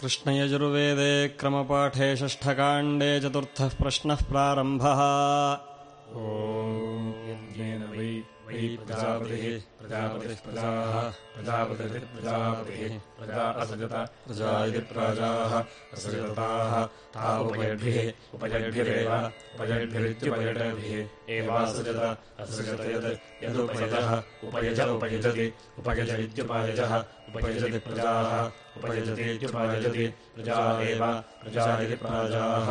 कृष्णयजुर्वेदे क्रमपाठे षष्ठकाण्डे चतुर्थः प्रश्नः प्रारम्भः वै प्रजापतिः प्रजापतिः प्रजाः, प्रजापतिः प्रजापतिः, प्रजा असजत, प्रजा इति प्राजाः, असजताः, ता उपयद्भिः, उपयद्भिरेव उपयद्भिरित्युपयडभिः उपयज उपयुजति, उपयज इत्युपायजः, उपयुजति प्रजाः उपयुजतीत्युपायजति प्रजा एव, प्रजा इति प्राजाः,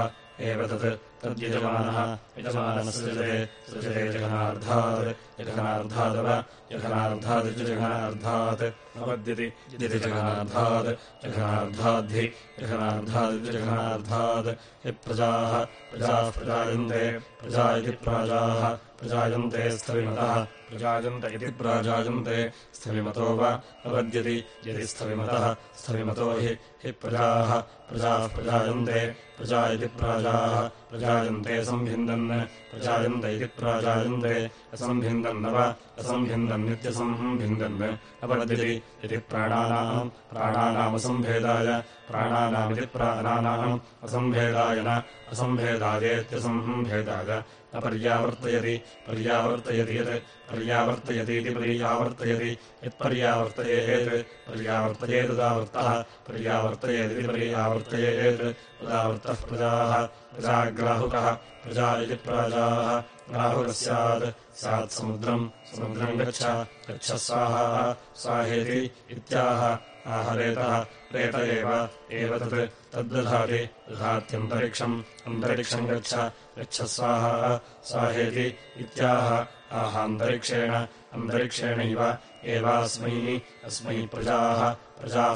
एव तत् तद्यजमानः। यजमानः सृजते जघनार्धात् यघनार्धादव यघनार्धादिजघनार्धात् नवद्यति यदि जघनार्धाद्धि जघनार्धादिजघनार्धात् यप्रजाः प्रजाः। प्रजायन्ते। प्रजा इति प्राजाः। प्रजायन्ते स्थविमतः। प्रजायन्त इति प्राजायन्ते। स्थविमतो वा। नवद्यति यदि स्थविमतः। स्थविमतो हि। हि प्रजाः। प्रजाः प्रजायन्ते। प्रजा। इति प्राजाः प्रजायन्ते सम्भिन्दन् प्रजायन्त इति प्राजायन्ते असम्भिन्दन्न वा असम्भिन्दन्नित्यसम्भिन्दन् अपद्यति इति प्राणानाम् प्राणानामसम्भेदाय प्राणानामिति प्राणानाम् असम्भेदाय न असम्भेदायेत्यसम्भेदाय अपर्यावर्तयति पर्यावर्तयति यत् पर्यावर्तयतीति पर्यावर्तयति यत्पर्यावर्तयेत् पर्यावर्तयेदुदावृत्तः पर्यावर्तयेदिति पर्यावर्तयेत् उदावृत्तः प्रजाः प्रजाग्राहुकः प्रजा इति प्राजाः ग्राहुकः स्यात् स्यात् समुद्रम् समुद्रम् गच्छ गच्छ स्वाहा स्वाहेति इत्याह आहरेतः रेत एव तत् तद्दधाति दधात्यन्तरिक्षम् अन्तरिक्षम् गच्छ गच्छ स्वाहा स्वाहेति इत्याह आहान्तरिक्षेण अन्तरिक्षेणैव एवास्मै अस्मै प्रजाः प्रजाः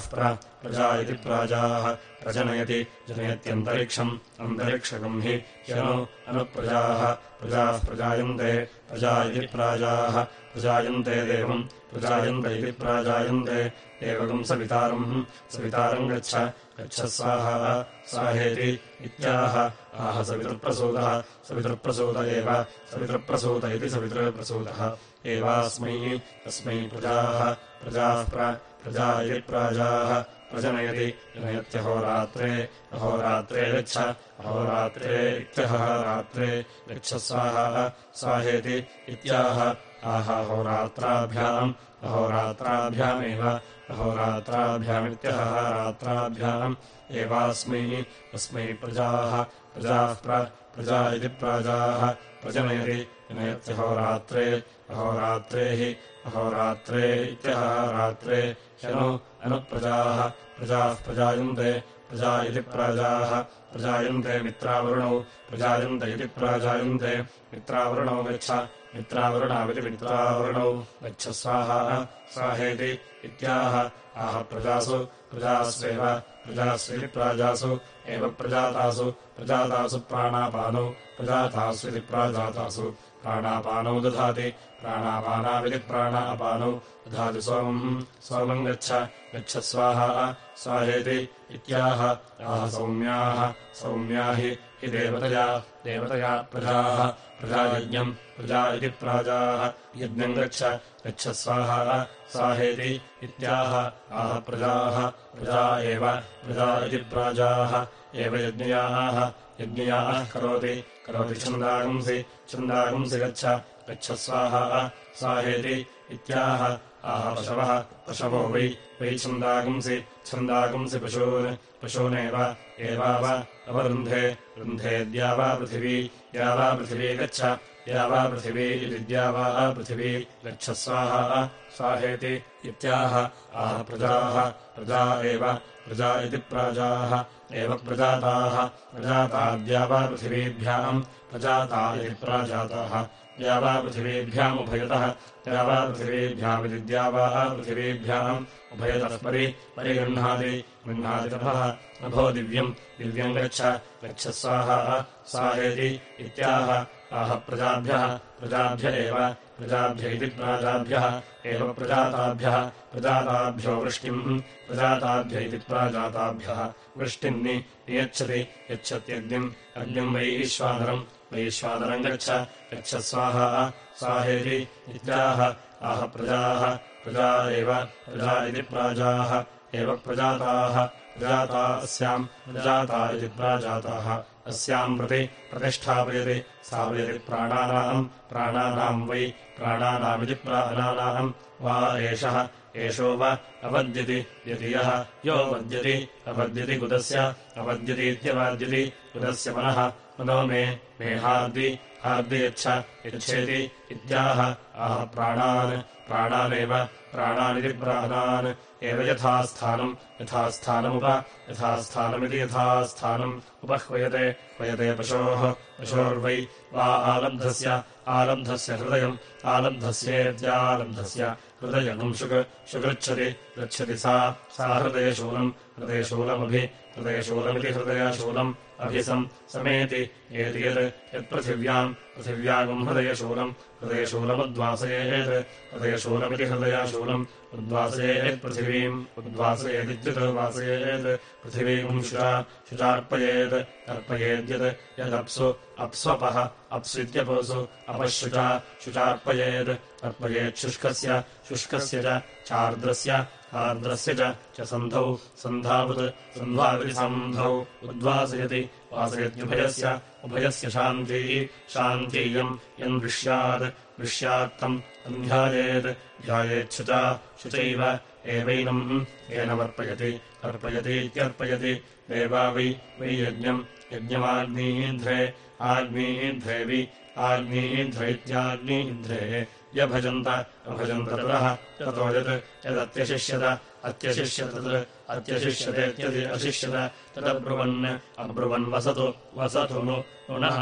प्रजा इति प्राजाः प्रजनयति जनयत्यन्तरिक्षम् अन्तरिक्षकम् हि ह्यनु अनुप्रजाः प्रजाः प्रजायन्ते प्रजा इति प्राजाः प्रजायन्ते देवम् प्रजायन्त इति प्राजायन्ते देवकम् सवितारम् सवितारम् गच्छ गच्छ स्वाहा स्वाहेति इत्याह आह सवितृप्रसूतः सवितृप्रसूत एव सवितृप्रसूत इति सवितृप्रसूतः एवास्मै अस्मै प्रजाः प्रजाः प्रजा इति प्राजाः प्रजनयति, जनयत्यहोरात्रे, अहोरात्रे गच्छ, अहोरात्रे इत्यहः रात्रे गच्छ स्वाहा, स्वाहेति इत्याह आहाहोरात्राभ्याम् अहोरात्राभ्यामेव, अहोरात्राभ्यामित्यहः रात्राभ्याम्, एवास्मै अस्मै प्रजाः प्रजाः प्रजा इति प्राजाः। प्रजनयति जनयत्यहोरात्रे अहोरात्रे। हि अहोरात्रे इत्यहः रात्रे। शनु अनुप्रजाः। प्रजाः प्रजायन्ते। प्रजा इति प्राजाः। प्रजायन्ते मित्रावरुणौ। प्रजायन्त इति प्राजायन्ते। मित्रावरुणौ गच्छ। मित्रावरुणाविति मित्रावरुणौ। गच्छ स्वाहा। स्वाहेति इत्याह। आह प्रजासु। प्रजास्वेव प्रजास्विति प्राजासु एव प्रजातासु प्रजातासु प्राणापानौ प्रजातास्विति प्राजातासु। प्राणापानौ दधाति प्राणापानाविति प्राणापानौ। दधाति सोमम् सोमम् गच्छ गच्छ स्वाहा स्वाहेति इत्याह। आह सौम्याः सौम्या हि देवतया देवतया प्रजाः। प्रजायज्ञम् प्रजा इति प्राजाः। यज्ञम् गच्छ गच्छ स्वाहा स्वाहेति इत्याह। आह प्रजाः। प्रजा एव। प्रजा इति प्राजाः। एव यज्ञयाः। यज्ञयाः करोति। करोति छन्दागुंसि। छन्दागुंसि गच्छ। गच्छ स्वाहा। स्वाहेति इत्याह। आह पशवः। पशवो वै। वै छन्दागुंसि। छन्दागुंसि पशून्। पशूनेव। एवाव। अवरुन्धे। रुन्धे द्यावा पृथिवी। द्यावा पृथिवी गच्छ द्यावा पृथिवी इति द्यावा पृथिवी। गच्छ स्वाहा स्वाहेति इत्याह। आह प्रजाः प्रजा एव प्रजा इति प्राजाः एव प्रजाताः। प्रजाताद्यावा पृथिवीभ्याम् प्रजाता इति प्राजाताः। द्यावा पृथिवीभ्यामुभयतः द्यावा पृथिवीभ्यामिति द्यावा पृथिवीभ्याम् उभयतः परि परिगृह्णाति गृह्णातितभः नभो दिव्यम् दिव्यम् गच्छ। गच्छ स्वाहा स्वाहेति इत्याह आह प्रजाभ्यः प्रजाभ्य एव प्रजाभ्य इति प्राजाभ्यः एव प्रजाताभ्यः प्रजाताभ्यो वृष्टिम् प्रजाताभ्य इति प्राजाताभ्यः। वृष्टिम् नियच्छति यच्छत्यग्निम् अग्निम् वैश्वानरम् गच्छ गच्छ स्वाहा स्वाहेति इत्याह आह प्रजाः प्रजा एव प्रजा इति प्राजाः एव प्रजाताः प्रजाता अस्याम् प्रजाता इति प्राजाताः अस्याम् प्रति प्रतिष्ठापयति स्थापयति प्राणानाम्। प्राणानाम् वै प्राणानामिति प्राणानाम्। वा एषः। एषो वा अवद्यति। यदि यः। यो वद्यति। अवद्यति कुतस्य। अवद्यतीत्यवाद्यति कुतस्य मनः? मनो मे। मे हार्दि। हार्दि यच्छ। यच्छेति। इत्याह। आह प्राणान्। प्राणानेव प्राणानिति प्राणान् एव यथास्थानम् यथास्थानमुप यथास्थानमिति यथास्थानम् उपह्वयते ह्वयते पशोः पशोर्वै वा आलब्धस्य आलब्धस्य हृदयम् आलब्धस्येत्यालब्धस्य हृदयम् शुक् शुगृच्छति गच्छति सा सा हृदयशूलम् हृदयशूलमभि हृदयशूलमिति हृदयशूलम् अभिसम् समेति एति यत् यत्पृथिव्याम् पृथिव्यागम् हृदयशूलम् हृदयशूलमुद्वासयेत्। हृदयशूलमिति हृदयशूलम् उद्वासयेत् पृथिवीम् उद्वासयेदित्युद्वासयेत् पृथिवीम् शुचा शुचार्पयेत्। अर्पयेद्यत् यदप्सु अप्स्वपः अप्स्वित्यपोसु अपःशुचा शुचार्पयेत् अर्पयेच्छुष्कस्य शुष्कस्य च चार्द्रस्य आर्द्रस्य च सन्धौ सन्धावत् वासयत्युभयस्य उभयस्य शान्ती दृश्यात् दृश्यात्तम् सन्ध्यायेत् ध्यायेच्छुचा शुचैव एवैनम् येनमर्पयति अर्पयतीत्यर्पयति देवा वै वै यज्ञम् यज्ञमाग्नीध्रे आग्नीध्रेवि आग्नीध्रैत्याग्नीध्रे यभजन्त अभजन्त ततः। ततो यत् यदत्यशिष्यत अत्यशिष्यत तत्। अत्यशिष्यतेत्यदि अशिष्यत। तदब्रुवन् अब्रुवन् वसतु वसतु नु पुनः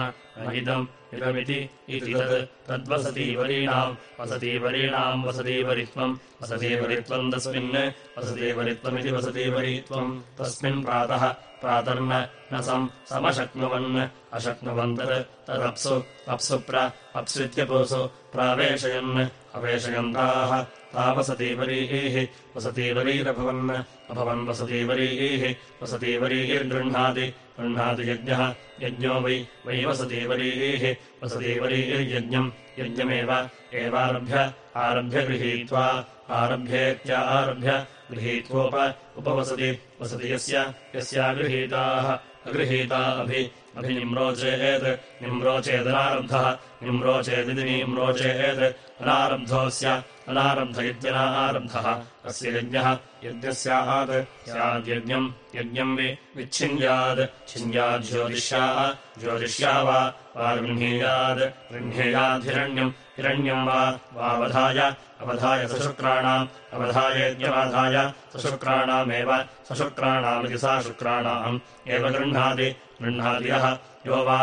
इदम् इदमिति इति तत्। तद्वसतीवरीणाम् वसतीवरीणाम् वसतीवरित्वम्। वसतीवरित्वम् तस्मिन् वसतीवरित्वमिति वसतीवरीत्वम्। तस्मिन् प्रातः प्रातर्न न सम् समशक्नुवन्। अशक्नुवन् तत् तदप्सु अप्सु प्र अप्स्वित्यपोसु प्रावेशयन्। अवेशयन्ताः तावसतीवरीः वसतीवरीरभवन्। अभवन् वसतीवरीः वसतीवरीर्गृह्णाति। गृह्णाति यज्ञः यज्ञो वै वै वसतीवरीः वसतीवरीर्यज्ञम्। यज्ञमेव एवारभ्य आरभ्य गृहीत्वा आरभ्येत्या आरभ्य गृहीत्वोप उपवसति वसति यस्य यस्यागृहीताः अगृहीता अभि अभिनिम्रोचेत्। निम्रोचेदनारब्धः। निम्रोचेदिति निम्रोचेत्। अनारब्धोऽस्य अनारब्ध इत्यनारब्धः अस्य यज्ञः यज्ञस्यात्। स्याद्यज्ञम् यज्ञम् वि विच्छिन्द्यात्। छिन्द्याज्योतिष्या ज्योतिष्या वा गृह्णीयात् गृह्णीयाद्धिरण्यम् हिरण्यम् वा वावधाय अवधाय सशुक्राणाम् अवधायेत्यवाधाय सशुक्राणामेव सशुक्राणामिति सा शुक्राणाम्। एव गृह्णाति गृह्णाति यः यो वा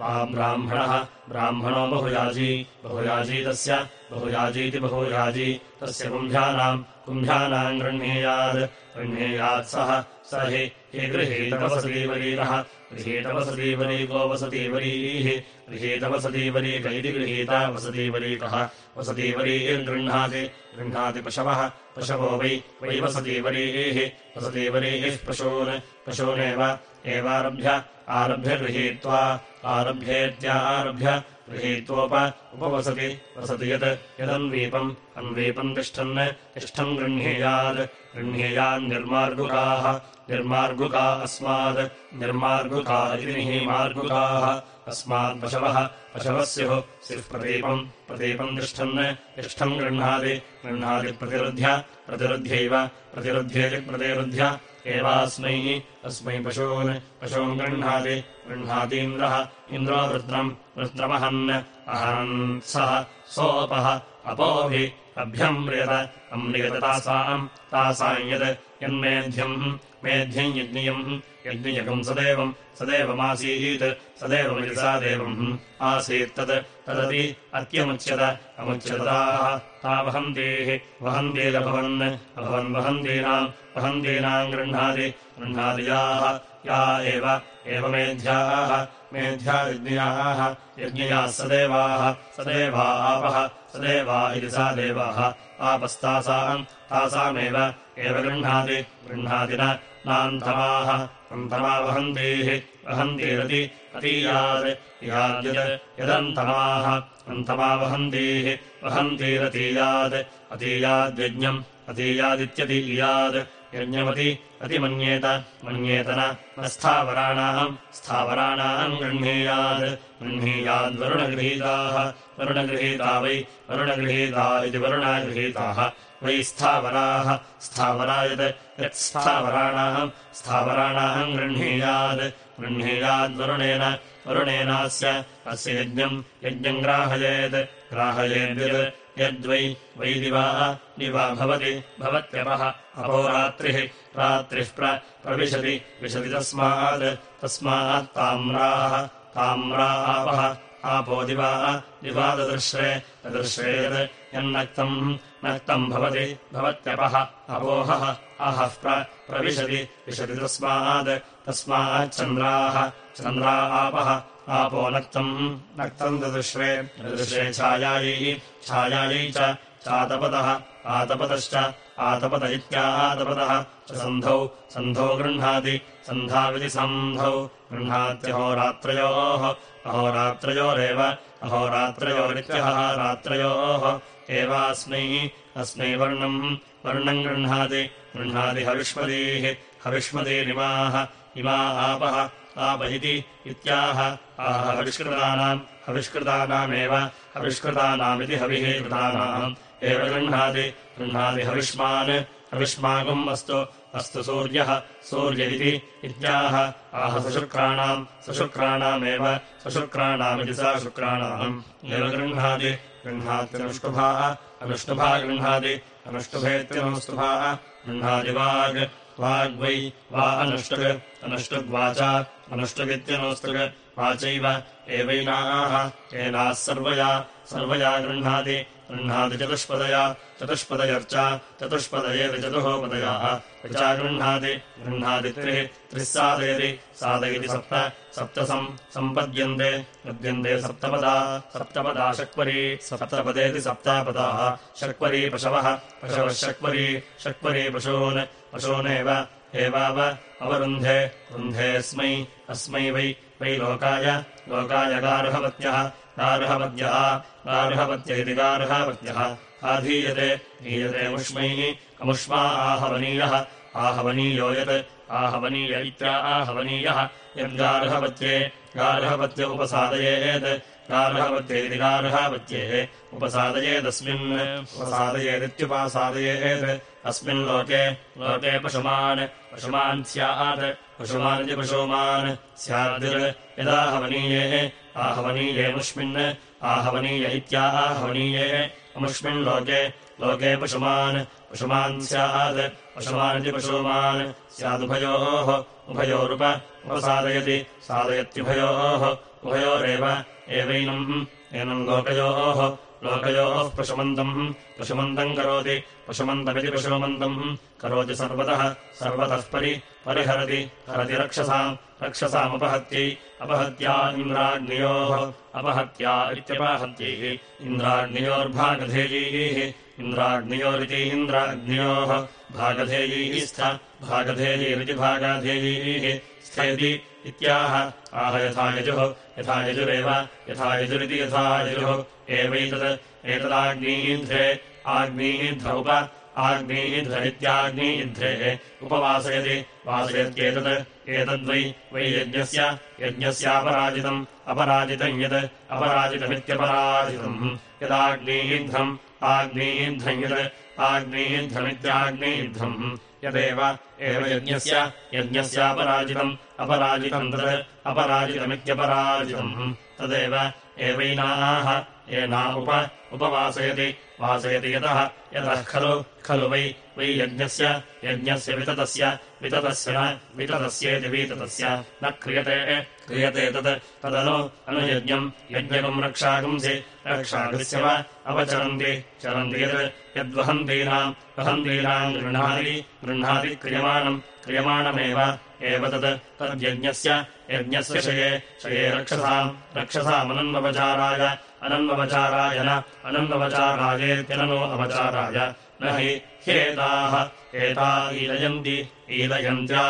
ब्राह्मणः। ब्राह्मणो बहुयाजी बहुयाजी तस्य बहुयाजीति बहुयाजी तस्य कुम्भ्यानाम् कुम्भ्यानाम् गृह्णीयात्। गृह्णीयात् सः स हि हि गृहीतवसतीवरीरः गृहीतवसतीवरीको वसतीवरीः गृहीतवसतीवरीक इति गृहीता वसतीवरीकः वसतीवरीर्गृह्णाति गृह्णाति पशवः पशवो वै वै वसतीवरीः वसतीवरीः पशून् पशूनेव एवारभ्य आरभ्य गृहीत्वा आरभ्येत्यारभ्य गृहीत्वोप उपवसति वसति यत् यदन्वीपम् अन्वीपम् तिष्ठन् तिष्ठम् गृह्णीयात् निर्मार्गुका निर्मार्गुका इति निहीमार्गुकाः। अस्मात् पशवः पशवः स्युः स्युः प्रदीपम् प्रदीपम् तिष्ठन् तिष्ठम् गृह्णाति गृह्णाति प्रतिरुध्य प्रतिरुध्यैव प्रतिरुध्येति प्रतिरुध्य एवास्मै अस्मै पशून् पशून् गृह्णाति गृह्णातीन्द्रः इन्द्रो वृत्रम् वृत्रमहन् अहन् सः सोऽपः अपोभि अभ्यम्रियत अम्रियत तासाम् तासाम् यत् यन्मेध्यम् मेध्यम् यज्ञियम् यज्ञियकम् सदेवम् सदेवमासीत् सदेवमिति सा देवम् आसीत्तत् तदपि अत्यमुच्यत अमुच्यताः ता वहन्तीः वहन्तीरभवन् अभवन् वहन्तीनाम् वहन्तीनाम् गृह्णाति गृह्णादियाः या एव एवमेध्याः मेध्या यज्ञयाः यज्ञयाः सदेवाः सदेवा आपः सदेवा इति सा देवाः आपस्तासाम् तासामेव एव गृह्णाति गृह्णाति नान्तमाः। अन्तमा वहन्तीः वहन्तीरति अतीयात् याद्यत् यदन्तमाः। अन्तमा वहन्तीः वहन्तीरतीयात् अतीयाद्यज्ञम् अतीयादित्यतीयात् यज्ञमति अतिमन्येत मन्येत न स्थावराणाम् स्थावराणाम् गृह्णीयात् गृह्णीयाद्वरुणगृहीताः वरुणगृहीता वै वरुणगृहीता इति वरुणागृहीताः वै स्थावराः। स्थावरा यत् यत्स्थावराणाम् स्थावराणाम् गृह्णीयात् गृह्णीयाद्वरुणेन वरुणेनास्य अस्य यज्ञम् यज्ञम् ग्राहयेत् ग्राहयेद्यत् यद्वै वै दिवा दिवा भवति भवत्यपः। अहोरात्रिः रात्रिः प्रविशति। विशति तस्मात्। तस्मात् ताम्राः। ताम्रा आपः। दिवा दिवा ददृश्रे ददृश्रे यत् यन्नक्तम् नक्तम् भवति भवत्यपः। अपोहः अहः प्रविशति विशति तस्मात् तस्माच्चन्द्राः चन्द्रा आपः आपो नक्तम्। नक्तम् ददृश्रे ददृश्रे छायायै छायायै च चातपदः आतपदश्च आतपद इत्यातपदः च सन्धौ सन्धौ गृह्णाति सन्धाविति सन्धौ। गृह्णात्यहोरात्रयोः अहोरात्रयोरेव अहोरात्रयोरित्यः रात्रयोः एवास्मै अस्मै वर्णम्। वर्णम् गृह्णाति गृह्णाति हविष्मदीः। हविष्मदीरिमाः इमा आपः आप इति इत्याह। आह हविष्कृतानाम् हविष्कृतानामेव हविष्कृतानामिति हविः कृतानाम् एव गृह्णाति गृह्णाति हविष्मान्। हविष्माकम् अस्तु अस्तु सूर्यः सूर्य इति इत्याह। आह सशुक्राणाम् सशुक्राणामेव सशुक्राणामिति सा शुक्राणाम्। एव गृह्णाति गृह्णात्यनुष्टुभाः। अनुष्टुभा गृह्णाति अनुष्टुभेत्यनुष्टुभाः। गृह्णाति वाग्। वाग्वै। वा अनुष्टुक् अनुष्टुग्वाचा। वाचैव। एवैनाः। एनाः सर्वया। सर्वया गृह्णाति गृह्णाति चतुष्पदया चतुष्पदयर्चा चतुष्पदयेति चतुःपदयाः ऋचा गृह्णाति गृह्णाति त्रिः त्रिः साधयति। साधयति सप्त सप्तसम् सम्पद्यन्ते। पद्यन्ते सप्तपदा सप्तपदा शक्वरी सप्तपदेति सप्तापदाः। शक्वरी पशवः पशवः शक्वरी शक्वरी पशून् पशूनेव। एवाव अवरुन्धे रुन्धेऽस्मै अस्मै वै वै लोकाय लोकाय गार्हवत्यः गार्हवद्यः गार्हवत्य इति गार्हवत्यः। आधीयते धीयते मुष्मैः अमुष्मा आहवनीयः। आहवनीयो यत् आहवनीय इत्या आहवनीयः। यद्गार्हवत्ये गार्हवत्य उपसादयेत् गार्हवत्येति गार्हवत्ये उपसादयेदस्मिन् उपसादयेदित्युपासादयेत् अस्मिन् लोके लोके पशुमान् पशुमान् स्यात् पशुमानिति पशुमान्। स्याद् यदाहवनीये आहवनीये मुष्मिन् आहवनीय इत्याहवनीये अमुष्मिन् लोके पशुमान् पशुमान् स्यात् पशुमानिति पशुमान् स्यादुभयोः उभयोरुप उपसादयति सादयत्युभयोः उभयोरेव एवैनम् एनम् लोकयोः लोकयोः पशुमन्तम् पशुमन्तम् करोति। पशुमन्तमिति पशुमन्तम् करोति सर्वतः। सर्वतः परि परिहरति। हरति रक्षसाम् रक्षसामुपहत्यै। अपहत्या इन्द्राग्नियोः अपहत्या इत्यपहत्यैः। इन्द्राग्नियोर्भागधेयैः। इन्द्राग्नियोरिति इन्द्राग्नियोः। भागधेयैः स्थ। भागधेयैरिति भागाधेयैः। स्थेति इत्याह। आह यथा यजुः। यथा यजुरेव। यथा यजुरिति यथा यजुः एवैतत् एतदाग्नीध्रे आग्नीध्र उप आग्नीध्र इत्याग्नीध्रेः उपवासयति। वासयत्येतत् एतद्वै वै यज्ञस्य यज्ञस्यापराजितम् अपराजितम् यत् अपराजितमित्यपराजितम्। यदाग्नीध्रम् आग्नीध्रम् यत् आग्नीध्रमित्याग्नीध्रम् यदेव एव यज्ञस्य यज्ञस्यापराजितम् अपराजितम् तत् अपराजितमित्यपराजितम्। तदेव एवैनाः येना उप उपवासयति। वासयति यतः। यतः खलु। खलु वै। वै यज्ञस्य। यज्ञस्य विततस्य। विततस्य न। विततस्येति विततस्य। न क्रियते। क्रियते तत्। तदनु। अनुयज्ञम् यज्ञकम् रक्षागुंसि। रक्षागस्य वा अवचरन्ति। चरन्ति यत्। यद्वहन्तीनाम्। वहन्तीनाम् गृह्णाति। गृह्णाति क्रियमाणम्। क्रियमाणमेव। एव तत्। तद्यज्ञस्य। यज्ञस्य शये। शये रक्षसाम्। रक्षसामनन्वपचाराय अनन्वपचाराय न अनन्वपचारायेत्यननो अपचाराय न हि ह्येताः एता ईलयन्ति ईलयन्त्या।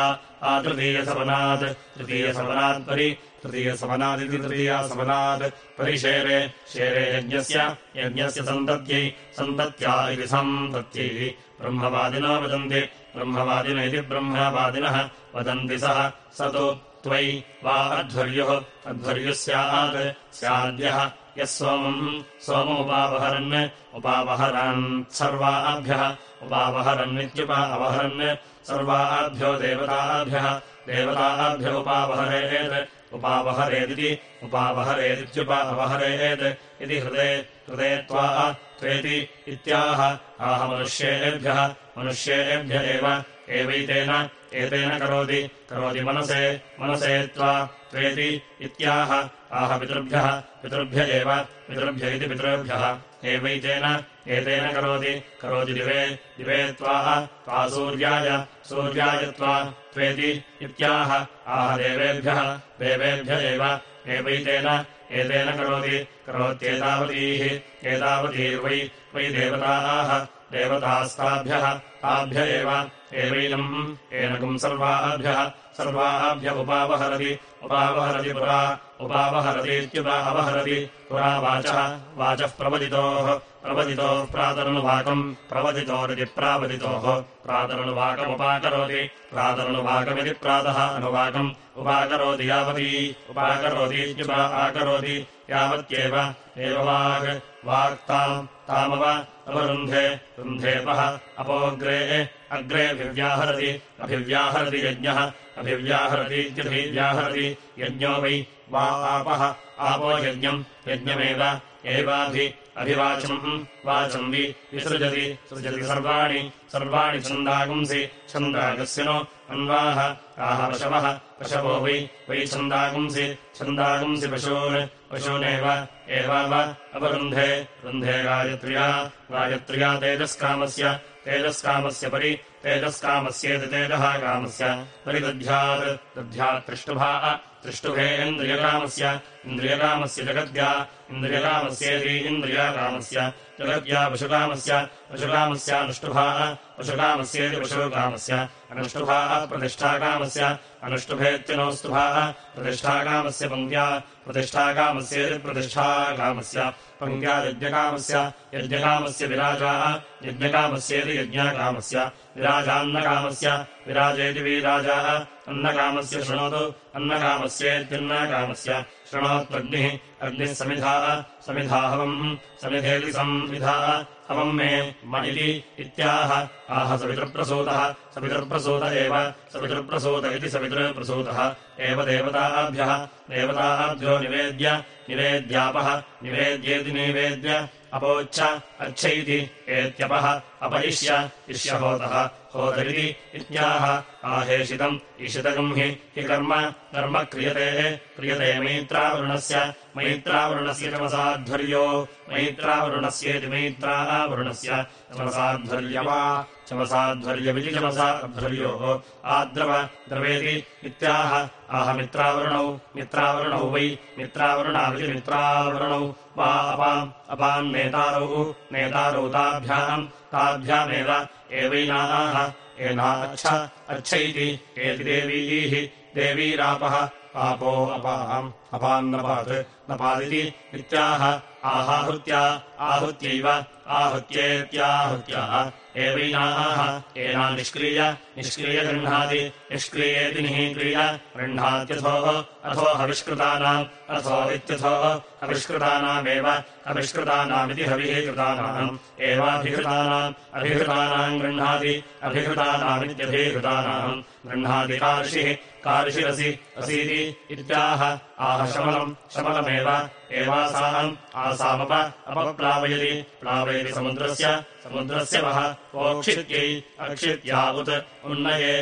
आतृतीयसवनात् तृतीयसवनात्परि तृतीयसवनादिति तृतीयासवनात् परिशेरे शेरे यज्ञस्य यज्ञस्य सन्तत्यै सन्तत्या इति सन्तत्यै। ब्रह्मवादिनो वदन्ति ब्रह्मवादिन इति ब्रह्मवादिनः वदन्ति सः स तु त्वयि वा अध्वर्युः अध्वर्युः स्यात् स्याद्यः। यः सोमम् सोममुपावहरन् उपावहरन् सर्वाभ्यः। उपावहरन्नित्युपा अवहरन् सर्वाभ्यो देवताभ्यः। देवताभ्य उपावहरेत् उपावहरेदिति उपावहरेदित्युपा अवहरेत्। इति हृदे हृदे त्वा त्वेति इत्याह। आह मनुष्येभ्यः मनुष्येभ्य एव एवैतेन, एतेन करोति करोति मनसे मनसे त्वा, त्वेति इत्याह। आह पितृभ्यः, पितृभ्य एव, पितृभ्य इति पितृभ्यः। एवैतेन, एतेन करोति करोति दिवे दिवे त्वा त्वा सूर्याय सूर्याय त्वा, त्वेति इत्याह। आह देवेभ्यः, देवेभ्य एव, एवैतेन, एतेन करोति, करोत्येतावतीः, एतावतीर्वै, वै देवताः, देवतास्ताभ्यः, ताभ्य एव। एवैनम् एनकम् सर्वाभ्यः सर्वाभ्य उपावहरति उपावहरति पुरा उपावहरतीत्युपा अपहरति पुरा वाचः वाचः प्रवदितोः प्रवदितोः प्रातरनुवाकम् प्रवदितोरिति प्रावदितोः प्रातरनुवाकमुपाकरोति प्रातरनुवाकमिति प्रातः अनुवाकम् उपाकरोति यावती उपाकरोतीत्युपा आकरोति यावत्येव एव वाक्ताम् तामव अवरुन्धे रुन्धेपः अपोऽग्रे अग्रेऽभिव्याहरति अभिव्याहरति यज्ञः अभिव्याहरतीत्यभिव्याहरति यज्ञो वै वा आपः आपो यज्ञम् यज्ञमेव एवाभि अभिवाचम् वाचम् वि विसृजति सृजति सर्वाणि सर्वाणि छन्दागुंसि छन्दागस्य नो अन्वाह आह पशवः पशवो वै वै छन्दागुंसि छन्दागुंसि पशून् पशूनेव एवाव अपरुन्धे रुन्धे गायत्र्या गायत्र्या तेजस्कामस्य तेजस्कामस्य परि तेजस्कामस्येति तेजः कामस्य परिदध्यात् दध्यात् त्रिष्टुभाः त्रिष्टुभेन्द्रियकामस्य इन्द्रियकामस्य जगद्या इन्द्रियकामस्येति इन्द्रियाकामस्य जगद्या पशुकामस्य पशुकामस्यानुष्टुभाः पशुकामस्येति पशुकामस्य अनुष्टुभाः प्रतिष्ठाकामस्य अनुष्टुभेत्यनोस्तुभाः प्रतिष्ठाकामस्य पङ्क्त्या प्रतिष्ठाकामस्येति प्रतिष्ठाकामस्य पङ्क्त्या यज्ञकामस्य विराजाः यज्ञकामस्येति यज्ञाकामस्य विराजान्नकामस्य विराजेति वीराजाः अन्नकामस्य शृणोतु अन्नकामस्येत्यन्नकामस्य शृणोत्वग्निः अग्निः समिधाः समिधाहवम् समिधेति संविधाः हवम् मे म इति इत्याह। आह सवितृप्रसूतः। सवितृप्रसूत एव। सवितृप्रसूत इति सवितृप्रसूतः। एव देवताभ्यः देवताभ्यो निवेद्य। निवेद्यापः। निवेद्येति निवेद्य। अपोच्च अच्छैति। एत्यपः। अपयिष्य। इष्यहोतः होतरिति इत्याह। आहेषितम् ईशितकम् हि हि कर्म कर्म क्रियते क्रियते मैत्रावरुणस्य मैत्रावरुणस्य चमसाध्वर्यो मैत्रावरुणस्येति मैत्रावरुणस्य चमसाध्वर्यवा चमसाध्वर्यमिति चमसाध्वर्योः आद्रव द्रवेति इत्याह आह मित्रावरुणौ मित्रावरुणौ वै मित्रावरुणाविति मित्रावरुणौ। वा अपाम् नेतारौ नेतारौ ताभ्याम् ताभ्यामेव एवैनाः। एनाच्छ इति एति देवीः देवीरापः आपो अपाम् अपान्नपात् नपादिति इत्याह आहाहृत्या आहृत्यैव आहृत्येत्याहृत्याः एवैनाः। एना निष्क्रिय। निष्क्रिय गृह्णाति। निष्क्रियेति निःक्रिय गृह्णात्यथोः। अथो हविष्कृतानाम्। अथो इत्यथोः हविष्कृतानामेव। अभिष्कृतानामिति हविः कृतानाम् एवाभिहृतानाम् अभिहृतानाम् गृह्णाति। अभिहृतानामित्यभिहृतानाम् गृह्णाति कार्षिः। कार्षिरसि। असीति इत्याह। आह शमलम्। शमलमेव। एवासाम् आसामप। अपप्लावयति। प्लावयति समुद्रस्य। समुद्रस्य वः ओक्षित्यै अक्षित्यावुत् उन्नये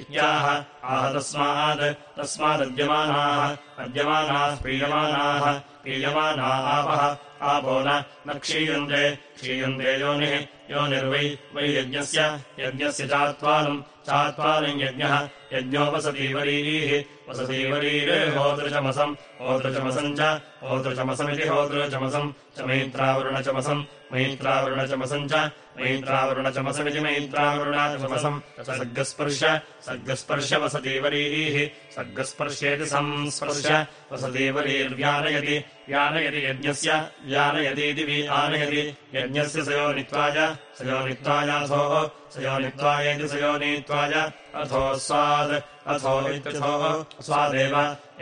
इत्याह आह तस्मात् तस्मादद्यमानाः अद्यमानाः प्रीयमानाः प्रीयमाना आपः आपो न क्षीयन्ते क्षीयन्ते योनिः योनिर्वै वै यज्ञस्य यज्ञस्य चात्वानम् चात्वानम् यज्ञः यज्ञोपसतीवरीः वसतीवरीर्होदृचमसम् होदृचमसम् च। होदृचमसमिति होदृचमसम् च मैत्रावरुणचमसम्। मैत्रावरुणचमसम् च। मैत्रावरुणचमसमिति मैत्रावरुणाचमसम्। सर्गस्पर्श। सर्गस्पर्श वसतीवरीः सर्गस्पर्शेति संस्पर्श। वसतीवरीर्व्यानयति व्यानयति यज्ञस्य। व्यानयतीति वि आनयति। यज्ञस्य सयोनित्वाय सयोनित्वायाथोः सयोनित्वायेति सयोनीत्वाय अथो स्वाद् अथो इत्यथोः स्वादेव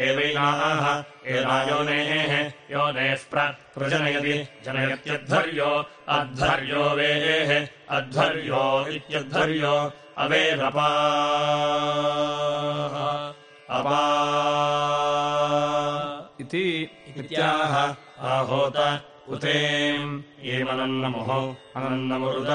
एवैनाः एनायोनेः योनेः प्र प्रजनयति जनयत्यध्वर्यो अध्वर्यो वेः अध्वर्यो इत्यध्वर्यो अवेरपा अपा। इति इत्याह आहोत उतेम् एमनन्नमुः अनन्नमुरुत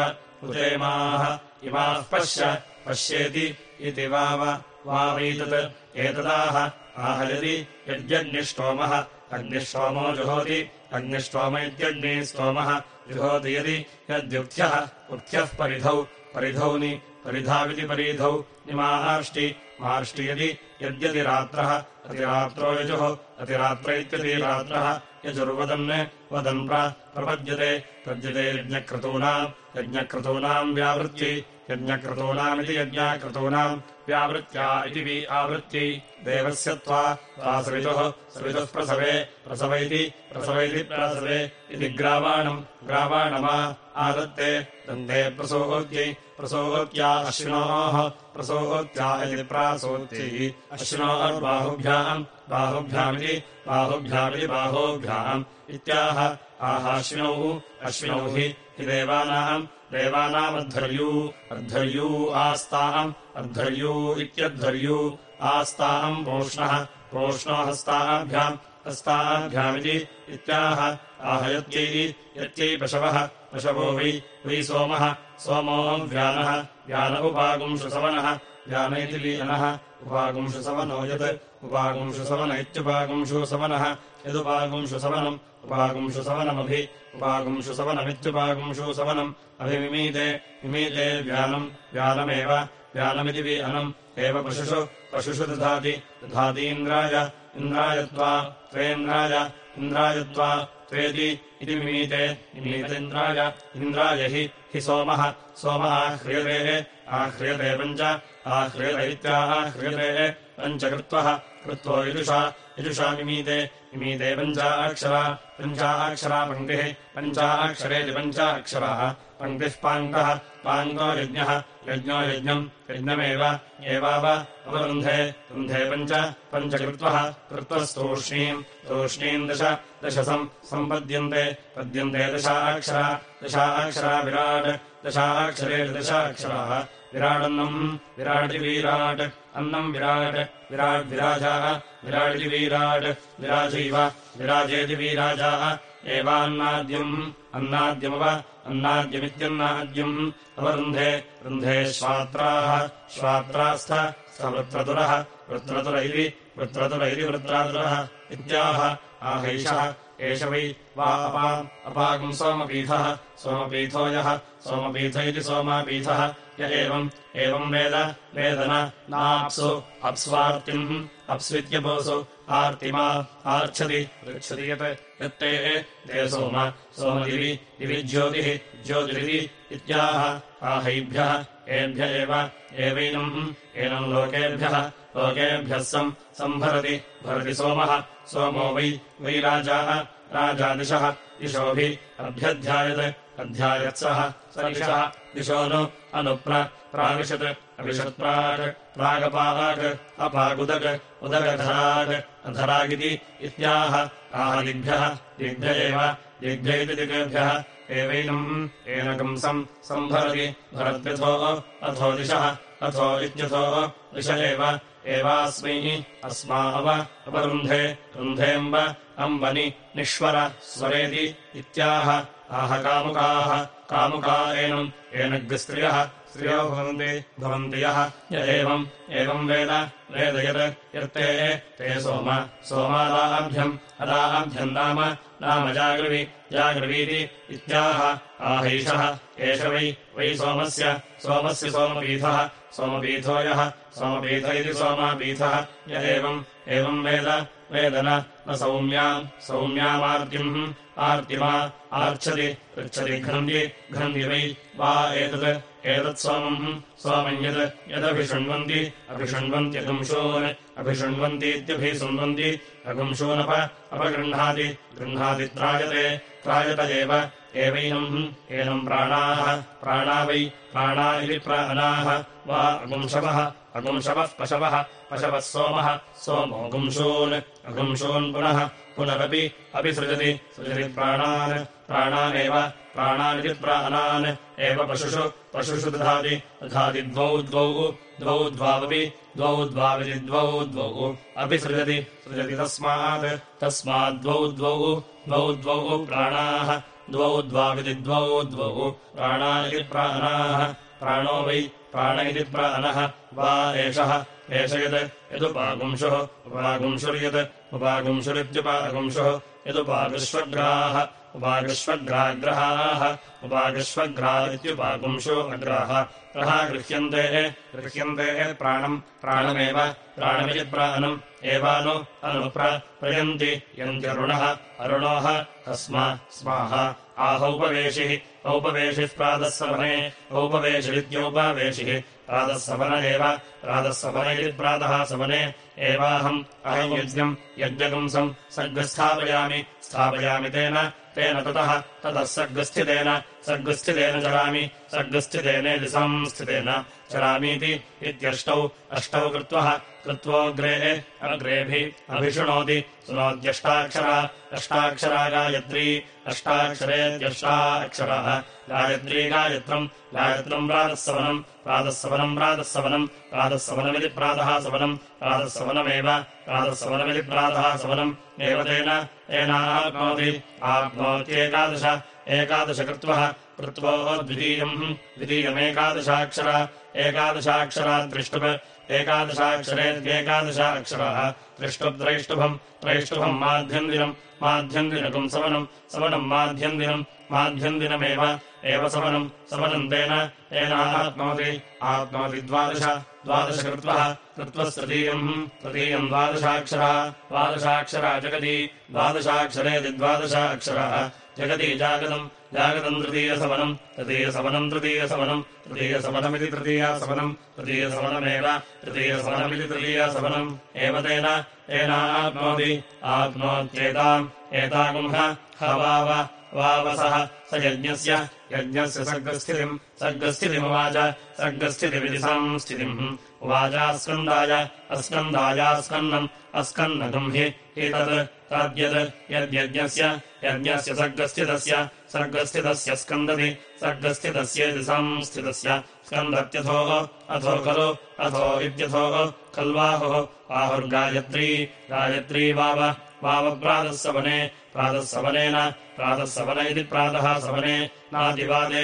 उतेमाः इमाः पश्य पश्येति इति वाव वावैतत्। एतदाह आहयति यद्यग्निष्टोमः अग्निष्टोमो जुहोति अग्निष्टोम इत्यग्निः स्तोमः। जुहोति यदि यद्युक्थ्यः उक्थ्यः परिधौ। परिधौनि परिधाविति परिधौ। निमाहाष्टि मार्ष्टि यदि यद्यति रात्रः अतिरात्रो यजुः। अतिरात्र इत्यतिरात्रः यजुर्वदन् वदन् प्रपद्यते। पद्यते यज्ञक्रतूनाम् यज्ञक्रतूनाम् व्यावृत्ति यज्ञक्रतूनामिति यज्ञाकृतूनाम् व्यावृत्त्या इति वि आवृत्ति देवस्य त्वा सवितुः सवितुः प्रसवे प्रसव इति प्रसवैति प्रसवे इति ग्रावाणम् ग्रावाणमा आदत्ते। दन्ते प्रसोहोत्यै प्रसोहोत्या अश्विनोः प्रसोहोत्या इति प्रासोत्यै अश्विनोर्बाहुभ्याम् बाहुभ्यामिति बाहुभ्यामिति बाहोभ्याम्। इत्याह आहाश्विनौ अश्विनौ हि देवानाम् देवानामध्वर्यू अध्वर्यू आस्ताम् अर्धर्यू इत्यध्वर्यू आस्ताम् पोष्णः पोष्णो हस्ताभ्याम् हस्ताभ्यामिति इत्याह आहयत्यै यत्यै पशवः पशवो वै वै सोमः सोमो व्यानः व्यान उपागुंशुसवनः व्यान इति लीनः उपागुंशुसवनो यत् उपागुंशुसवन इत्युपागुंशुसवनः यदुपागुंशुसवनम् उपागुंशुसवनमभि उपागुंशुसवनमित्युपागुंशुसवनम् अभिमिमीते मिमीते व्यानम् व्यानमेव व्यानमिति वि अनम्। एव पशुषु पशुषु दधाति दधातीन्द्राय इन्द्रायत्वा त्वेन्द्राय इन्द्रायत्वा त्वेति इति मिमीते निमीतेन्द्राय इन्द्राय हि हि सोमः सोमः ह्रियते आह्रियते पञ्च आह्रियत इत्याह्रियते पञ्च कृत्वः कृत्वो यजुषा यजुषा मिमीते इमीते पञ्चाक्षरा पञ्चाक्षरा पङ्क्तिः पञ्चाक्षरेति पञ्चाक्षराः। पङ्क्तिः पाङ्कः पाङ्को यज्ञः यज्ञो यज्ञम् यज्ञमेव एवाव अवरुन्धे रुन्धे पञ्च पञ्च कृत्वः कृत्वस्तूष्णीम् तूष्णीम् दश दशसम् सम्पद्यन्ते पद्यन्ते दशाक्षरा दशाक्षरा विराट् दशाक्षरेति दशाक्षराः। विराडन्नम् विराटिवीराट् अन्नम् विराट् विराड्विराजाः विराडिति वीराट् विराजैव विराजेति वीराजाः। एवान्नाद्यम् अन्नाद्यमव अन्नाद्यमित्यन्नाद्यम्। अवरुन्धे रुन्धे श्वात्राः श्वात्रास्थ स वृत्रतुरः इति वृत्रतुर इति वृत्रातुरः इत्याह। आहैषः एष वै वा अपा अपाकम् सोमपीठः सोमपीठो यः सोमपीठ इति सोमापीठः एवम् एवम् वेद वेदन नाप्सु अप्स्वार्तिम् अप्स्वित्यपोसु आर्तिमा आर्च्छति पृच्छति यत् यत्ते ते सोम सोमदिवि दिवि ज्योतिः ज्योतिरिति इत्याह आहैभ्यः एभ्य एव एवैनम् एनम् लोकेभ्यः लोकेभ्यः सम् सम्भरति भरति सोमः सोमो वै वै राजाः राजादिशः दिशोभिः अभ्यध्यायत् अध्यायत्सः स दिशः नु प्राविशत् अविशत्प्राक् प्रागपाक् अपागुदक् उदकधराक् अधरागिति इत्याह। आह दिग्भ्यः एव दिग्भ्य इति दिग्भ्यः। एवैनम् एनकंसम् सम्भरति भरत्यथो अथो दिशः अथो इत्यथो दिश एव। एवास्मै अस्मा अव अपरुन्धे रुन्धेऽम्ब अम्बनि निष्वर स्वरेति इत्याह। आह कामुकाः कामुका एनम् एनग्स्त्रियः स्त्रियो भवन्ति भवन्ति यः। य एवम् एवम् वेद वेद यत् यत्ते ते सोम सोमादाभ्यम् अदाभ्यम् नाम नाम जागृवि जागृवीति इत्याह। आहैषः एष वै वै सोमस्य सोमस्य सोमपीठः सोमपीठो यः सोमपीठ इति सोमापीठः य एवम् एवम् वेद वेदन न सौम्याम् सौम्यामार्तिम्। आर्तिमा आर्च्छति पृच्छति घ्नन्ति घ्नन्ति वै वा एतत् एतत्सोमम् सोमम् यत् यदभिशृण्वन्ति अभिशृण्वन्त्यगुंशून् अभिशृण्वन्तीत्यभिशृण्वन्ति अगुंशूनप अपगृह्णाति गृह्णाति त्रायते त्रायत एव एवैनम्। एनम् प्राणाः प्राणा वै प्राणा इति प्राणाः वा अगुंशवः अगुंशवः पशवः पशवः सोमः सोमोऽगुंशून् अगुंशून् पुनः पुनरपि अपि सृजति सृजति प्राणान्। प्राणानेव प्राणानिति प्राणान्। एव पशुषु पशुषु दधाति दधाति द्वौ द्वौ द्वौ द्वावपि द्वौ द्वाविति द्वौ द्वौ अपि सृजति सृजति तस्मात्। तस्माद्वौ द्वौ द्वौ द्वौ प्राणाः। द्वौ द्वाविति द्वौ द्वौ प्राणा इति प्राणाः। प्राणो वै प्राण इति प्राणः वा एषः एष यत् यदुपागुंशुः उपागुंशुर्यत् उपागुंशुरित्युपागुंशुः यदुपागुष्वग्राः उपागुष्वग्राग्रहाः उपागुष्वग्रा इत्युपागुंशो अग्राः। रः गृह्यन्ते गृह्यन्ते प्राणम् प्राणमेव प्राणमिति प्राणम् एवानु प्रयन्ति यन्त्यरुणः अरुणोः तस्मा स्माः आहौपवेशिः औपवेशिः औपवेशिरित्योपवेशिः प्रातः सवन एव प्रातः सवन इति प्रातः सवने एवाहम् अहम् यज्ञम् यज्ञगुंसम् सर्गस्थापयामि स्थापयामि तेन तेन ततः ततः सर्गस्थितेन सर्गस्थितेन चरामि सर्गस्थितेनेति संस्थितेन चरामीति इत्यष्टौ अष्टौ कृत्वः कृत्वोऽग्रे अग्रेभिः अभिशृणोति शृणोत्यष्टाक्षरा अष्टाक्षरा गायत्री अष्टाक्षरेत्यष्टा अक्षराः गायत्री गायत्रम् गायत्रम् प्रातःसवनम् प्रातःसवनम् प्रातःसवनम् प्रातःसवनमिति प्रातः सवनम् प्रातःसवनमेव प्रातःसवनमिति प्रातः सवनम् एव तेन तेनाप्नोति आप्नोत्येकादश एकादश कृत्वः द्वितीयम् द्वितीयमेकादशाक्षरा एकादशाक्षरा द्रष्टुप् एकादशाक्षरेत्येकादश अक्षराः द्रष्टुद्रैष्टुभम् त्रैष्टुभम् माध्यन्दिनम् माध्यन्दिनकम् सवनम् सवनम् माध्यन्दिनम् माध्यन्दिनमेव एव सवनम् सवनम् तेन तेनाप्नोति आप्नोति द्वादश द्वादश कृत्वः कृत्वस्तृतीयम् तृतीयम् द्वादशाक्षरः। द्वादशाक्षरा जगति द्वादशाक्षरेति द्वादश अक्षरः जगति जागतम् जागतम् तृतीयसवनम् तृतीयसवनम् तृतीयसवनम् तृतीयसवनमिति तृतीयासवनम् तृतीयसवनमेव तृतीयसवनमिति तृतीयासवनम् एव तेन तेनाप्नोति आप्नोत्येताम् एतागुंह स यज्ञस्य यज्ञस्य सर्गस्थितिम् सर्गस्थितिमुवाच सर्गस्थितिमिति संस्थितिम्। उवाचास्कन्दाय अस्कन्दायास्कन्नम् अस्कन्नगम् हि एतत् तद्यत् यद्यज्ञस्य यज्ञस्य सर्गस्थितस्य सर्गस्थितस्य स्कन्दति सर्गस्थितस्येति संस्थितस्य। स्कन्दत्यथो अथो खलु अथो इत्यथो खल्वाहुः आहुर्गायत्री गायत्री वाव वावप्रातःसवने प्रातःसवनेन प्रातःसवन इति प्रातः सवने नातिवादे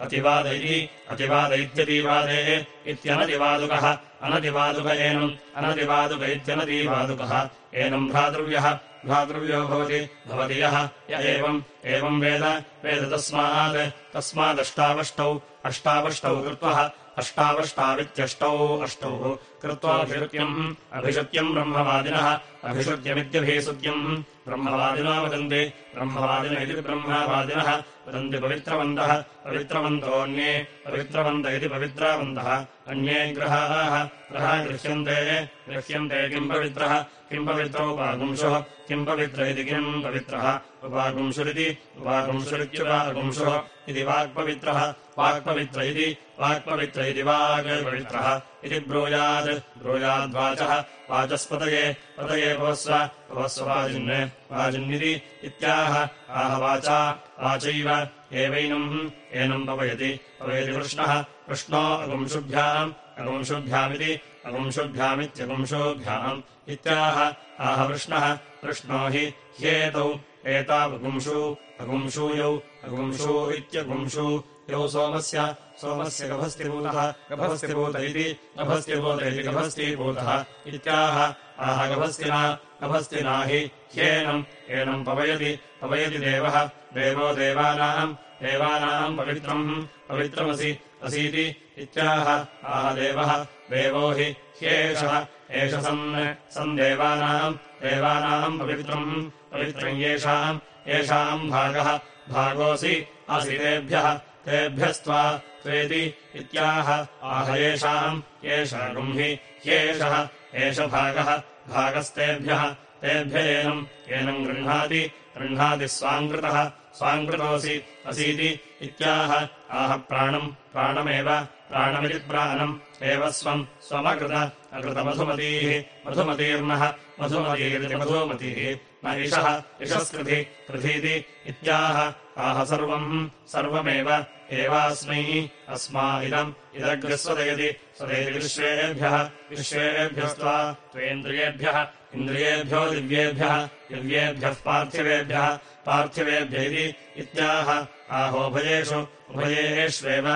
अतिवाद इति अतिवाद इत्यतिवादे इत्यनतिवादुकः अनतिवादुक एनम् अनतिवादुक इत्यनतिवादुकः। एनम् भ्रातृव्यः भ्रातृव्यो भवति भवति यः य एवम् एवम् वेद वेद तस्मात् तस्मादष्टावष्टौ अष्टावष्टौ कृत्वः अष्टावष्टावित्यष्टौ अष्टौ। कृत्वाभिषुत्यम् अभिषुत्यम् ब्रह्मवादिनः। अभिषुत्यमित्यभिसुत्यम् ब्रह्मवादिनो वदन्ति। ब्रह्मवादिन इति ब्रह्मवादिनः। वदन्ति पवित्रवन्तः। पवित्रवन्तोऽन्ये। पवित्रवन्त इति पवित्रावन्तः। अन्ये ग्रहाः। ग्रहा गृह्यन्ते गृह्यन्ते किम् पवित्रः? किम् पवित्रोपागुंशुः किम् पवित्र इति किम् पवित्रः? उपागुंशुरिति उपागुंशुरित्युपागुंशुः इति वाक्पवित्रः। वाक्पवित्र इति वाग्पवित्रः इति ब्रूयात् ब्रूयाद्वाचः वाचस्पतये। पतये भवस्व। वाजिन्। वाजिन्निति इत्याह। आह वाचा। वाचैव। एवैनम्। एनम् पवयति पवयति कृष्णः। कृष्णो अगुंशुभ्याम् अगुंशुभ्यामिति अगुंशुभ्यामित्यगुंशोभ्याम् इत्याह। आह कृष्णः। कृष्णो हि ह्येतौ। एतावगुंशु अगुंशूयौ अगुंशू इत्यगुंशु। यौ सोमस्य सोमस्य गभस्तिभूतः गभस्तिभूत इति गभस्तिभूत इति गभस्तीभूतः इत्याह। आह गभस्तिना गभस्तिना हि ह्येनम् एनम् पवयति पवयति देवः। देवो देवानाम् देवानाम् पवित्रम् पवित्रमसि असीति इत्याह। आह देवः देवो हि ह्येषः एष सन् सन् देवानाम् देवानाम् पवित्रम् पवित्रम् येषाम् येषाम् भागः भागोऽसि असि तेभ्यः तेभ्यस्त्वा त्वेति इत्याह। आह येषाम् एषा गुंहि ह्येषः एष भागः। भागस्तेभ्यः तेभ्य एनम् एनम् गृह्णाति गृह्णाति स्वाङ्कृतः। स्वाङ्कृतोऽसि असीति इत्याह। आह प्राणम् प्राणमेव प्राणमिति प्राणम् एव स्वम् स्वमकृत अकृतमधुमतीः मधुमतीर्नः मधुमतीरिति मधुमतीः इषस्कृति कृधीति इत्याह। आह सर्वम् सर्वमेव एवास्मै। अस्मा इदम् इदग्रस्वदयति। स्वदयति विश्वेभ्यः विश्वेभ्यस्त्वा त्वेन्द्रियेभ्यः इन्द्रियेभ्यो दिव्येभ्यः दिव्येभ्यः पार्थिवेभ्यः पार्थिवेभ्य इति इत्याह आहोभयेषु उभयेष्वेव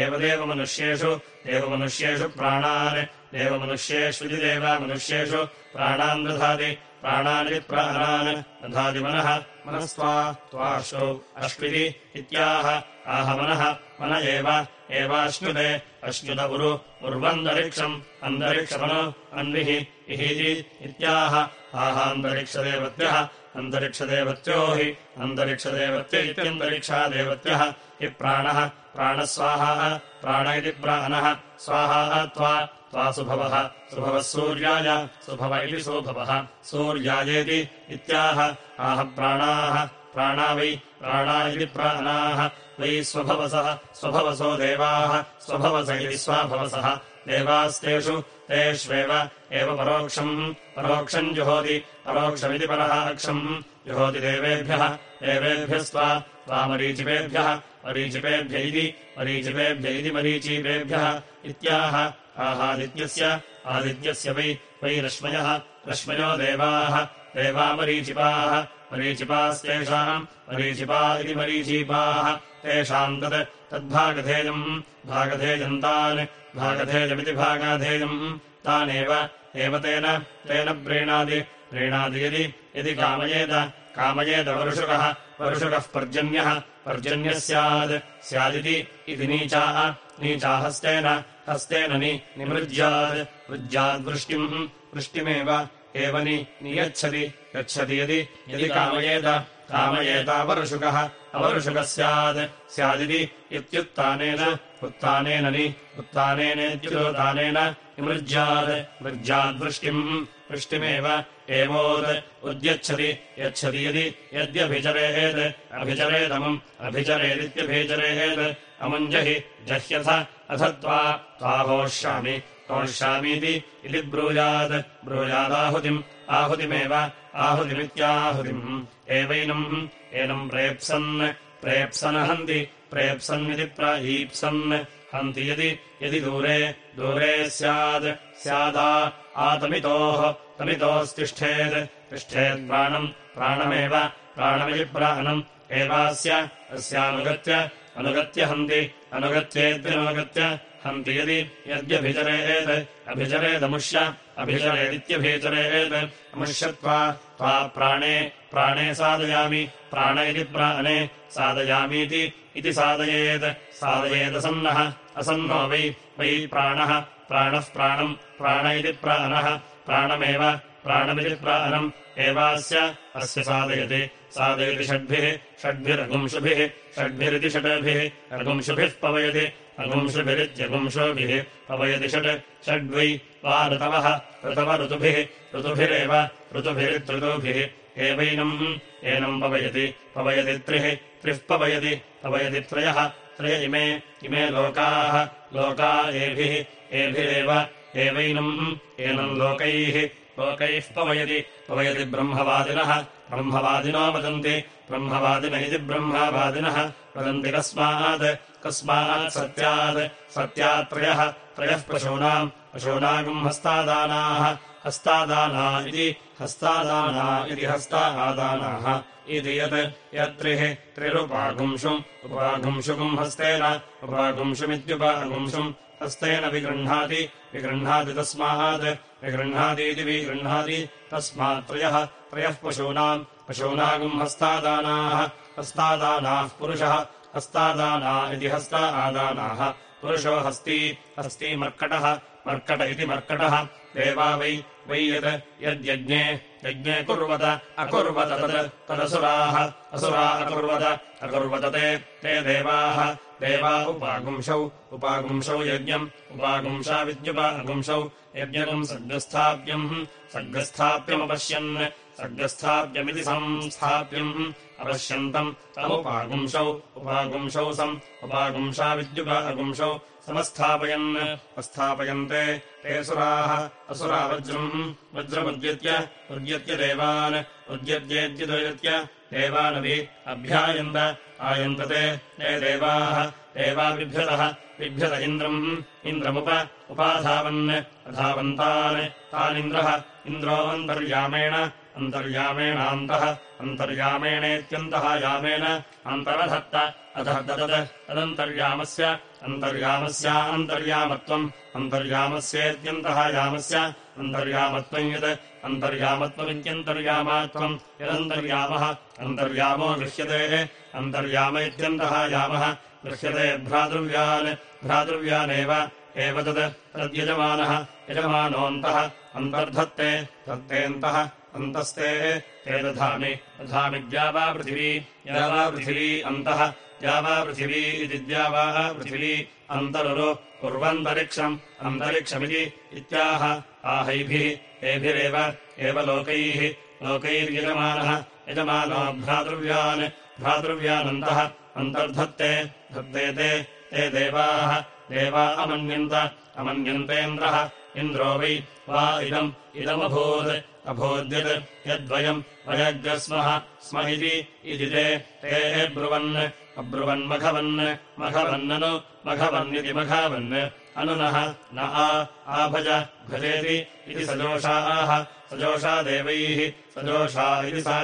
एव देवमनुष्येषु देवमनुष्येषु प्राणान् देवमनुष्येष्विति देवमनुष्येषु प्राणान् दधाति प्राणानि प्राणान् दधाति मनः। मनस्त्वा त्वाशौ अश्विति इत्याह। आह मनः। एव। एवाश्नुते। अश्नुत उरु। उर्वन्तरिक्षम्। अन्तरिक्षमनु। अन्विः इहीति इत्याह। आहान्तरिक्षदेवत्यः अन्तरिक्षदेवत्यो हि। अन्तरिक्षदेवत्य इत्यन्तरिक्षादेवत्यः। हि प्राणः। प्राणस्वाहा। प्राण इति प्राणः। स्वाहा त्वा त्वा सुभवः। सुभवः सूर्याय। सुभव इति सुभवः। सूर्यायेति इत्याह। आह प्राणाः। प्राणा वै प्राणा इति प्राणाः। वै स्वभवसः। स्वभवसो देवाः। स्वभवस इति स्वाभवसः। देवास्तेषु तेष्वेव एव परोक्षम्। परोक्षम् जुहोति। परोक्षमिति पराक्षम् जुहोति देवेभ्यः। देवेभ्यस्त्वा त्वामरीचिपेभ्यः मरीचिपेभ्य इति। मरीचिपेभ्य इति मरीचीपेभ्यः। इत्याह आहादित्यस्य आदित्यस्य वै वै रश्मयः रश्मयो देवाः देवामरीचिपाः मरीचिपास्तेषाम् मरीचिपा इति मरीचीपाः तेषाम् तत् तद्भागधेयम् भागधेयम् तान् भागधेयमिति भागाधेयम् तानेव एव तेन तेन प्रीणादि प्रीणादि यदि यदि कामयेत कामयेत वरुषुकः वरुषुकः पर्जन्यः पर्जन्यः स्यात् स्यादिति इति नीचाः नीचाहस्तेन हस्तेन नि निमृज्यात् मृज्याद्वृष्टिम् वृष्टिमेव एव नियच्छति। गच्छति यदि यदि कामयेत कामयेतावरुषुकः अवरुषुकः स्यात् स्यादिति इत्युत्थानेन उत्थानेन नि उत्थानेनेत्युत्थानेन निमृज्यात् मृज्याद्वृष्टिम् वृष्टिमेव एवोत् उद्यच्छति यच्छति यदि यद्यभिचरेत् अभिचरेदमम् अभिचरेदित्यभिचरेत् अमुञ्जहि जह्यथ अथ त्वा त्वाहोष्यामि होष्यामीति इति ब्रूयात् ब्रूयादाहुतिम् आहुतिमेव आहुतिमित्याहुतिम्। एवैनम् एनम् प्रेप्सन् प्रेप्सन हन्ति प्रेप्सन्निति प्रईप्सन् हन्ति यदि यदि दूरे दूरे स्यात् स्यादा आतमितोः तमितोस्तिष्ठेत्। तिष्ठेत्प्राणम् प्राणमेव प्राणमिति प्राणम् एवास्य अस्यानुगत्य अनुगत्य हन्ति अनुगत्येत्यनुगत्य हन्ति यदि यद्यभिचरेत् अभिचरेदमुष्य अभिचरेदित्यभिचरेत्। अमुष्यत्वा त्वा प्राणे प्राणे साधयामि प्राण इति प्राणे साधयामीति इति साधयेत्। साधयेदसन्नः असन्नो वै वै प्राणः प्राणः प्राणम् प्राण इति प्राणः प्राणमेव प्राणमिति प्राणम् एवास्य अस्य साधयति साधयति षड्भिः षड्भिरगुंशुभिः षड्भिरिति षड्भिः रघुंशुभिः पवयति अगुंशुभिरित्यगुंशोभिः पवयति षट् षड्वै वा ऋतवः ऋतव ऋतुभिः ऋतुभिरेव ऋतुभिरित्रृतुभिः एवैनम् एनम् पवयति पवयति त्रिः त्रिः पवयति पवयति त्रयः त्रय इमे इमे लोकाः लोका एभिः एभिरेव एवैनम् एनम् लोकैः लोकैः पवयति पवयति ब्रह्मवादिनः ब्रह्मवादिनो वदन्ति ब्रह्मवादिन इति ब्रह्मवादिनः वदन्ति कस्मात् कस्मात् सत्यात् सत्यात्त्रयः त्रयः पशूनाम् पशूनागम् हस्तादानाः हस्तादाना इति हस्तादाना इति हस्तादानाः इति यत् यत्रिः त्रिरुपागुंशुम् उपागुंशुकुम् हस्तेन उपागुंशुमित्युपागुंशुम् हस्तेन विगृह्णाति विगृह्णाति तस्मात् विगृह्णातीति विगृह्णाति तस्मात् त्रयः त्रयः पशूनाम् पशूनागुम् हस्तादानाः हस्तादानाः पुरुषः हस्तादाना इति हस्ता आदानाः पुरुषो हस्ती हस्ती मर्कटः मर्कट इति मर्कटः देवा वै वै यत् यद्यज्ञे यज्ञे कुर्वत अकुर्वत तत् तदसुराः असुरा अकुर्वत अकुर्वत ते ते देवाः देवा उपागुंशौ उपागुंशौ यज्ञम् उपागुंशाविद्युपागुंशौ यज्ञकम् सर्गस्थाप्यम् सर्गस्थाप्यमपश्यन् सर्गस्थाप्यमिति संस्थाप्यम् अपश्यन्तम् तमुपागुंशौ उपागुंशौ सम् उपागुंशाविद्युपागुंशौ समस्थापयन् अस्थापयन्ते ते सुराः असुरा वज्रम् वज्रमुद्यत्य उद्यत्य देवान् उद्यत्येद्युदयत्य देवानभि अभ्यायन्त आयन्तते ते देवाः देवा बिभ्यतः इन्द्रम् इन्द्रमुप उपाधावन् अधावन्तान् तानिन्द्रः इन्द्रोऽन्तर्यामेण अन्तर्यामेणान्तः अन्तर्यामेणेत्यन्तः यामेन अन्तरधत्त अधत्ततत् तदन्तर्यामस्य अन्तर्यामस्यान्तर्यामत्वम् अन्तर्यामस्येत्यन्तः यामस्य अन्तर्यामत्वम् यत् अन्तर्यामत्वमित्यन्तर्यामात्वम् यदन्तर्यामः अन्तर्यामो गृह्यते अन्तर्याम इत्यन्तः यामः गृह्यते भ्रातृव्यान् भ्रातृव्यानेव एव तत् तद्यजमानः यजमानोऽन्तः अन्तर्धत्ते तत्तेऽन्तः अन्तस्ते ते दधामि दधामि द्यावा पृथिवी यावा पृथिवी अन्तः द्यावा पृथिवी इति द्यावा पृथिवी अन्तरुरु कुर्वन्तरिक्षम् अन्तरिक्षमिति इत्याह आहैभिः एभिरेव एव लोकैः लोकैर्यजमानः यजमानो भ्रातृव्यान् भ्रातृव्यानन्तः अन्तर्धत्ते धत्ते ते ते देवाः देवा अमन्यन्त अमन्यन्तेन्द्रः इन्द्रो वै वा इदम् इदमभूत् अभूद्यत् यद्वयम् वयग्रस्मः स्म इति ते ते ब्रुवन् अब्रुवन्मघवन् मघवन्ननु मघवन्निति मघावन् अनुनः न आ आभज भजेति इति सजोषाः सजोषा देवैः सजोषा इति सा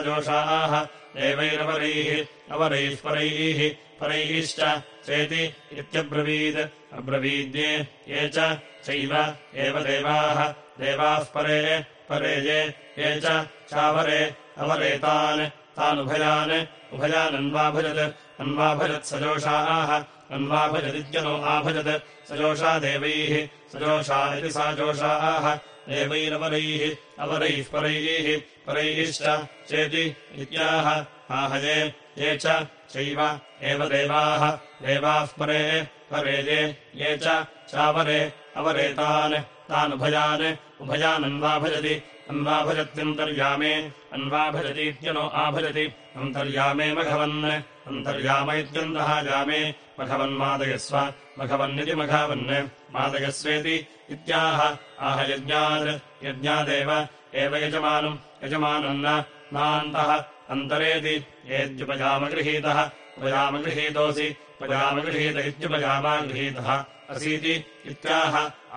देवैरवरैः अवरैः परैः परैश्च चेति इत्यब्रवीत्। अब्रवीद्ये ये च चैव एव देवाः। देवाः परे परे ये ये च चावरे अवरेतान् तानुभयान्। उभयानन्वाभजत् अन्वाभजत्सजोषाः अन्वाभजदित्यनो आभजत्। सजोषा देवैः। सजोषा इति सा जोषाः देवैरवरैः अवरैः परैः परैश्च चेति इत्याह आहये ये च चैव एव देवाः देवाः परे परे ये च चावरे अवरेतान् तानुभयान् उभयानन्वाभजति अन्वाभजत्यन्तर्यामे अन्वाभजतीत्यनो आभजति अन्तर्यामे मघवन् अन्तर्याम इत्यन्तः यामे मघवन्मादयस्व मघवन्निति मघावन् मादयस्वेति इत्याह आह यज्ञात् यज्ञादेव एव यजमानम् यजमानम् नान्तः अन्तरेति येद्युपजामगृहीतः उपजामगृहीतोऽसि उपजामगृहीत इत्युपजामा गृहीतः। असीति इत्याह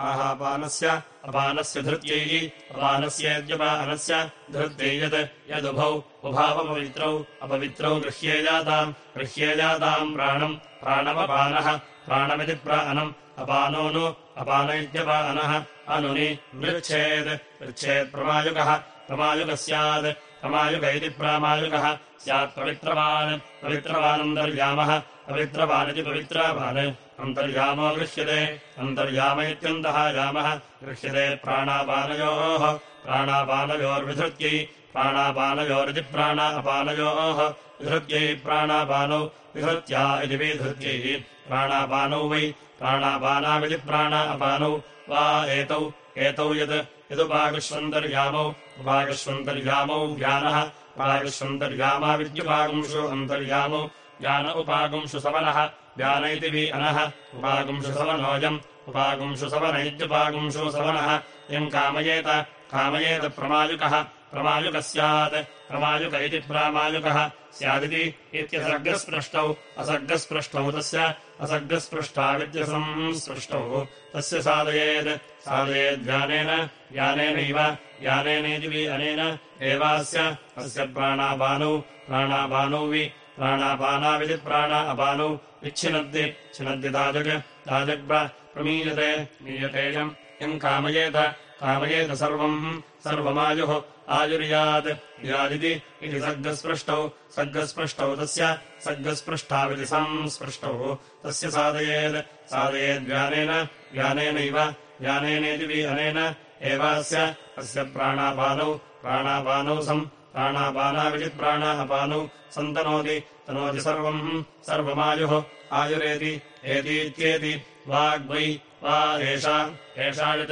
आहापानस्य अपानस्य धृत्यैः अपानस्येद्यपानस्य धृत्यै यत् यदुभौ उभावपवित्रौ अपवित्रौ गृह्येजाताम् गृह्येजाताम् प्राणम् प्राणमपानः प्राणमिति प्राणम् अपानो नु अपान इत्यपानः अनुनि मृच्छेत् पृच्छेत्प्रमायुगः प्रमायुगः। स्यात् प्रमायुग इति प्रामायुगः। स्यात् पवित्रवान्। पवित्रवानन्तर्यामः पवित्रवानिति पवित्रावान् अन्तर्यामो गृह्यते अन्तर्याम इत्यन्तः यामः। गृह्यते प्राणापानयोः। प्राणापानयोर्विधृत्यै। प्राणापानयोरिति प्राणापानयोः। विधृत्यै प्राणापानौ विधृत्या इति विधृत्यैः प्राणापानौ वै प्राणापानाविति प्राणापानौ वा एतौ एतौ यत् यदुपागुष्वन्तर्यामौ उपागुष्वन्तर्यामौ व्यानः उपागुष्वन्तर्यामाविद्युपागुंशु अन्तर्यामौ व्यान उपागुंशु सवनः व्यान इति वि अनः उपागुंशु सवनोऽयम् उपागुंशु सवन इत्युपागुंशु सवनः यम् कामयेत कामयेत प्रमायुकः प्रमायुकः स्यात् प्रमायुक इति प्रामायुकः स्यादिति इत्यसर्गस्पृष्टौ। असर्गस्पृष्टौ तस्य असर्गस्पृष्टाविद्यसंस्पृष्टौ तस्य साधयेत् साधयेद्व्यानेन यानेनैव यानेनेति अनेन एवास्य। अस्य प्राणापानौ प्राणापानौ वि प्राणापानाविति प्राणा अपानौ विच्छिनद्दि छिनद्दि ताजग् ताजग् प्रमीयते मीयतेयम्। यम् कामयेत कामयेत सर्वम् सर्वमायुः आयुर्यात् यादिति इति सर्गस्पृष्टौ सर्गस्पृष्टौ तस्य सर्गस्पृष्टाविति संस्पृष्टौ। तस्य साधयेत् साधयेद्व्यानेन व्यानेनैव व्यानेनेति वि अनेन एवास्य अस्य प्राणापानौ प्राणापानौ सम् प्राणापानाविति प्राणापानौ सन्तनोति तनोति सर्वम् सर्वमायुः आयुरेति एतीत्येति वाग्वै वा एषा एषा यत्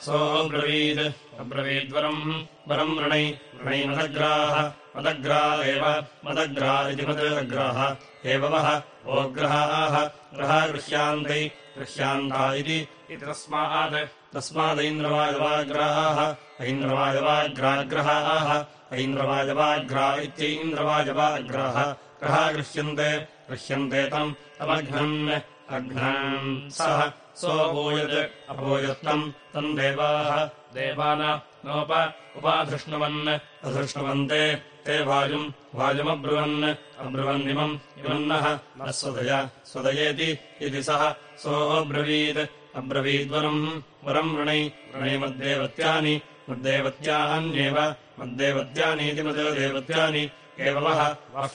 सोऽब्रवीत् अब्रवीद्वरम्। वरम् वृणै। वृणै मदग्राः मदग्रा एव। मदग्रा इति मदग्राः एव वः। ओग्रहाः ग्रहा। गृह्यान्तै। गृह्यान्ता इति। तस्मात् तस्मादैन्द्रवायवाग्राः ऐन्द्रवायवाग्राग्रहाः। ऐन्द्रवायवाग्रा इत्यैन्द्रवायवाग्राः ग्रहा गृह्यन्ते। गृह्यन्ते तम्। तमघ्नन्। अघ्नन्। सः सोऽभूयत् अभूयत्तम् तम् देवाः देवान नोप उपाधृष्णवन् अधृष्णवन्ते ते वायुम् वायुमब्रुवन् अब्रुवन्निमम् इमन्नः न स्वदय स्वदयेति इति सः सोऽब्रवीत् अब्रवीद्वरम् वरम् वृणै वृणै मद्देवत्यानि मद्देवत्यान्येव मद्देवत्यानीति मद्देवत्यानि एव वः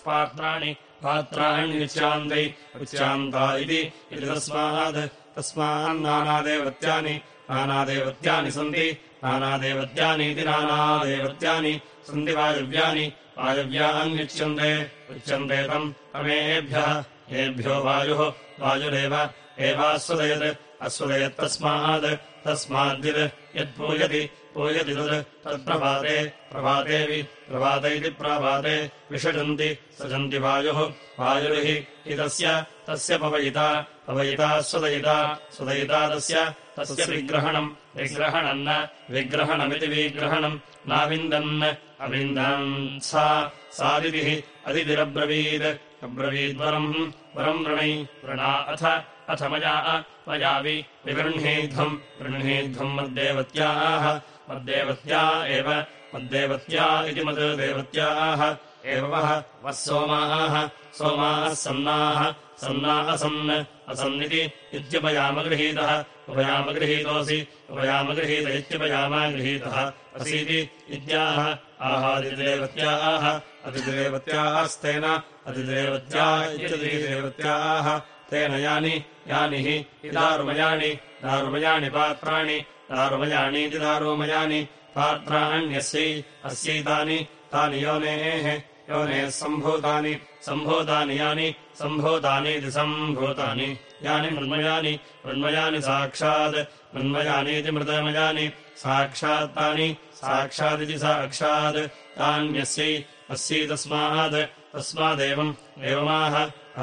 पात्राणि पात्राणि उच्चान्तै उच्चान्ता इति तस्मात् तस्मान्नानादेवत्यानि नानादेवत्यानि सन्ति नानादेवत्यानीति नानादेवत्यानि सन्ति वायव्यानि वायव्यान्युच्यन्ते उच्यन्ते तम् तमेभ्यः येभ्यो वायुः वायुरेव एवास्वदयत् अस्वदयत्तस्मात् तस्माद्यत् यत्पूयति पूयति तत् तत्प्रभाते प्रभातेऽपि प्रभात इति प्रभाते विषजन्ति सजन्ति वायुः वायुर्हि इदस्य तस्य पवयिता पवयिता स्वदयिता स्वदयिता तस्य तस्य विग्रहणम् विग्रहणम् न विग्रहणमिति विग्रहणम् नाविन्दन् अविन्दन्। सा सादितिः अदितिरब्रवीत्। अब्रवीद्वरम् वरम् वृणै वृणा अथ अथ मया मयावि विगृह्णीध्वम् गृह्णीध्वम् मद्देवत्याः मद्देवत्या एव मद्देवत्या इति मद्देवत्याः एव वः वः सोमाः सोमाः सन्नाः सन्ना असन् असन्निति इत्युपयामगृहीतः, उपयामगृहीतोऽसि उपयामगृहीत इत्युपयामागृहीतः असीति इत्याह आहादिदेवत्याः अतिदेवत्यास्तेन अतिदेवत्या इत्यतिदेवत्याः तेन यानि यानि हि इदारुमयाणि दारुमयाणि पात्राणि, दारुमयाणीति दारुमयानि पात्राण्यस्यै अस्यैतानि तानि योनेः। योनेः सम्भूतानि सम्भूतानि यानि सम्भूतानीति सम्भूतानि। यानि मृण्मयानि मृण्मयानि साक्षात् मृण्मयानीति मृतमयानि साक्षात् तानि साक्षादिति साक्षात्। तान्यस्यै अस्यै तस्मात् तस्मादेवम् एवमाह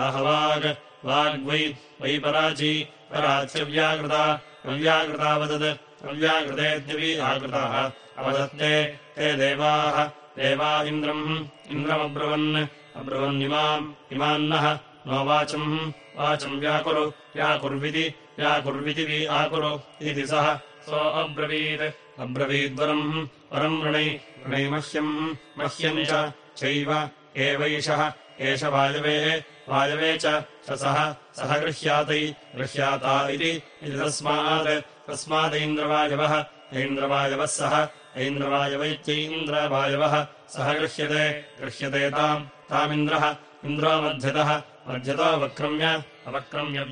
आहवाग् वाग्वै वै पराची पराच्यव्याकृता अव्याकृता वदत् अव्याकृतेत्यपि आकृताः अवदत्ते ते देवाः देवा इन्द्रम् इन्द्रमब्रुवन्। अब्रुवन्निमाम् इमान्नः। नो वाचम् वाचम् व्याकुरु व्याकुर्विति व्याकुर्विति वि आकुरु इति सः। सो अब्रवीत्। अब्रवीद्वरम् वरम् वृणै वृणै मह्यम् मह्यम् चैव एवैषः। एष वायवे वायवे च सः सः। गृह्यातै गृह्याता इति। तस्मात् तस्मादैन्द्रवायवः ऐन्द्रवायवः सः ऐन्द्रवायवैत्यैन्द्रवायवः सः गृह्यते गृह्यते ताम् तामिन्द्रः इन्द्रो मध्यतः मध्यतो अवक्रम्य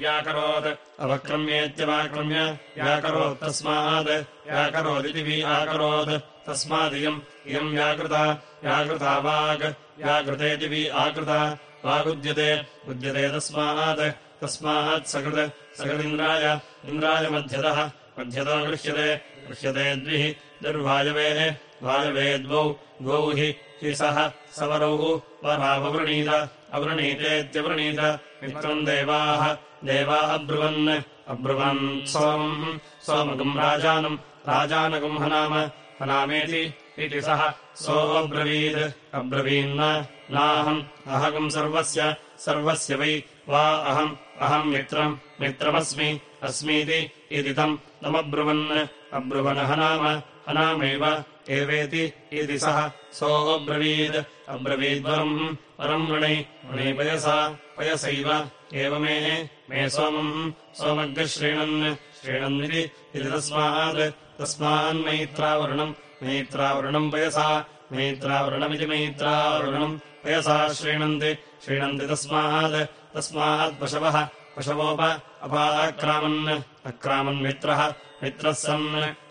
व्याकरोत् अवक्रम्येत्यवाक्रम्य व्याकरोत् तस्मात् व्याकरोदिति व्याकरोत् तस्मादियम् इयम् व्याकृता व्याकृता वाग् व्याकृतेति वि आकृता वागुद्यते उद्यते तस्मात् तस्मात् सकृत् सकृदिन्द्राय इन्द्राय मध्यतः मध्यतो गृह्यते गृह्यते द्विः दुर्वायवेः वायवे द्वौ हि हि सः सवरौ वराववृणीत अवृणीतेत्यवृणीत मित्रम् देवाः देवा अब्रुवन् अब्रुवन् सोमम् सोमगुम् राजानम् राजानगुम् हनाम हनामेति इति सः सोऽब्रवीत् अब्रवीन्न नाहम् अहगम् सर्वस्य सर्वस्य वै वा अहम् अहम् मित्रम् मित्रमस्मि अस्मीति इति तम् तमब्रुवन् अब्रुवनः नाम अनामेव एवेति इति सः सोऽब्रवीत्। अब्रवीद्वरम् परम् वृणै वृणे पयसा पयसैव। एव मे मे सोमम् सोमग्ः श्रीणन् श्रीणन्निति इति तस्मात्। तस्मान्मैत्रावरुणम् मैत्रावरुणम् पयसा मैत्रावरुणमिति मैत्रावरुणम् पयसा श्रीणन्ति। श्रीणन्ति तस्मात्। तस्मात् पशवः पशवोप अपाक्रामन् अक्रामन् मित्रः सन्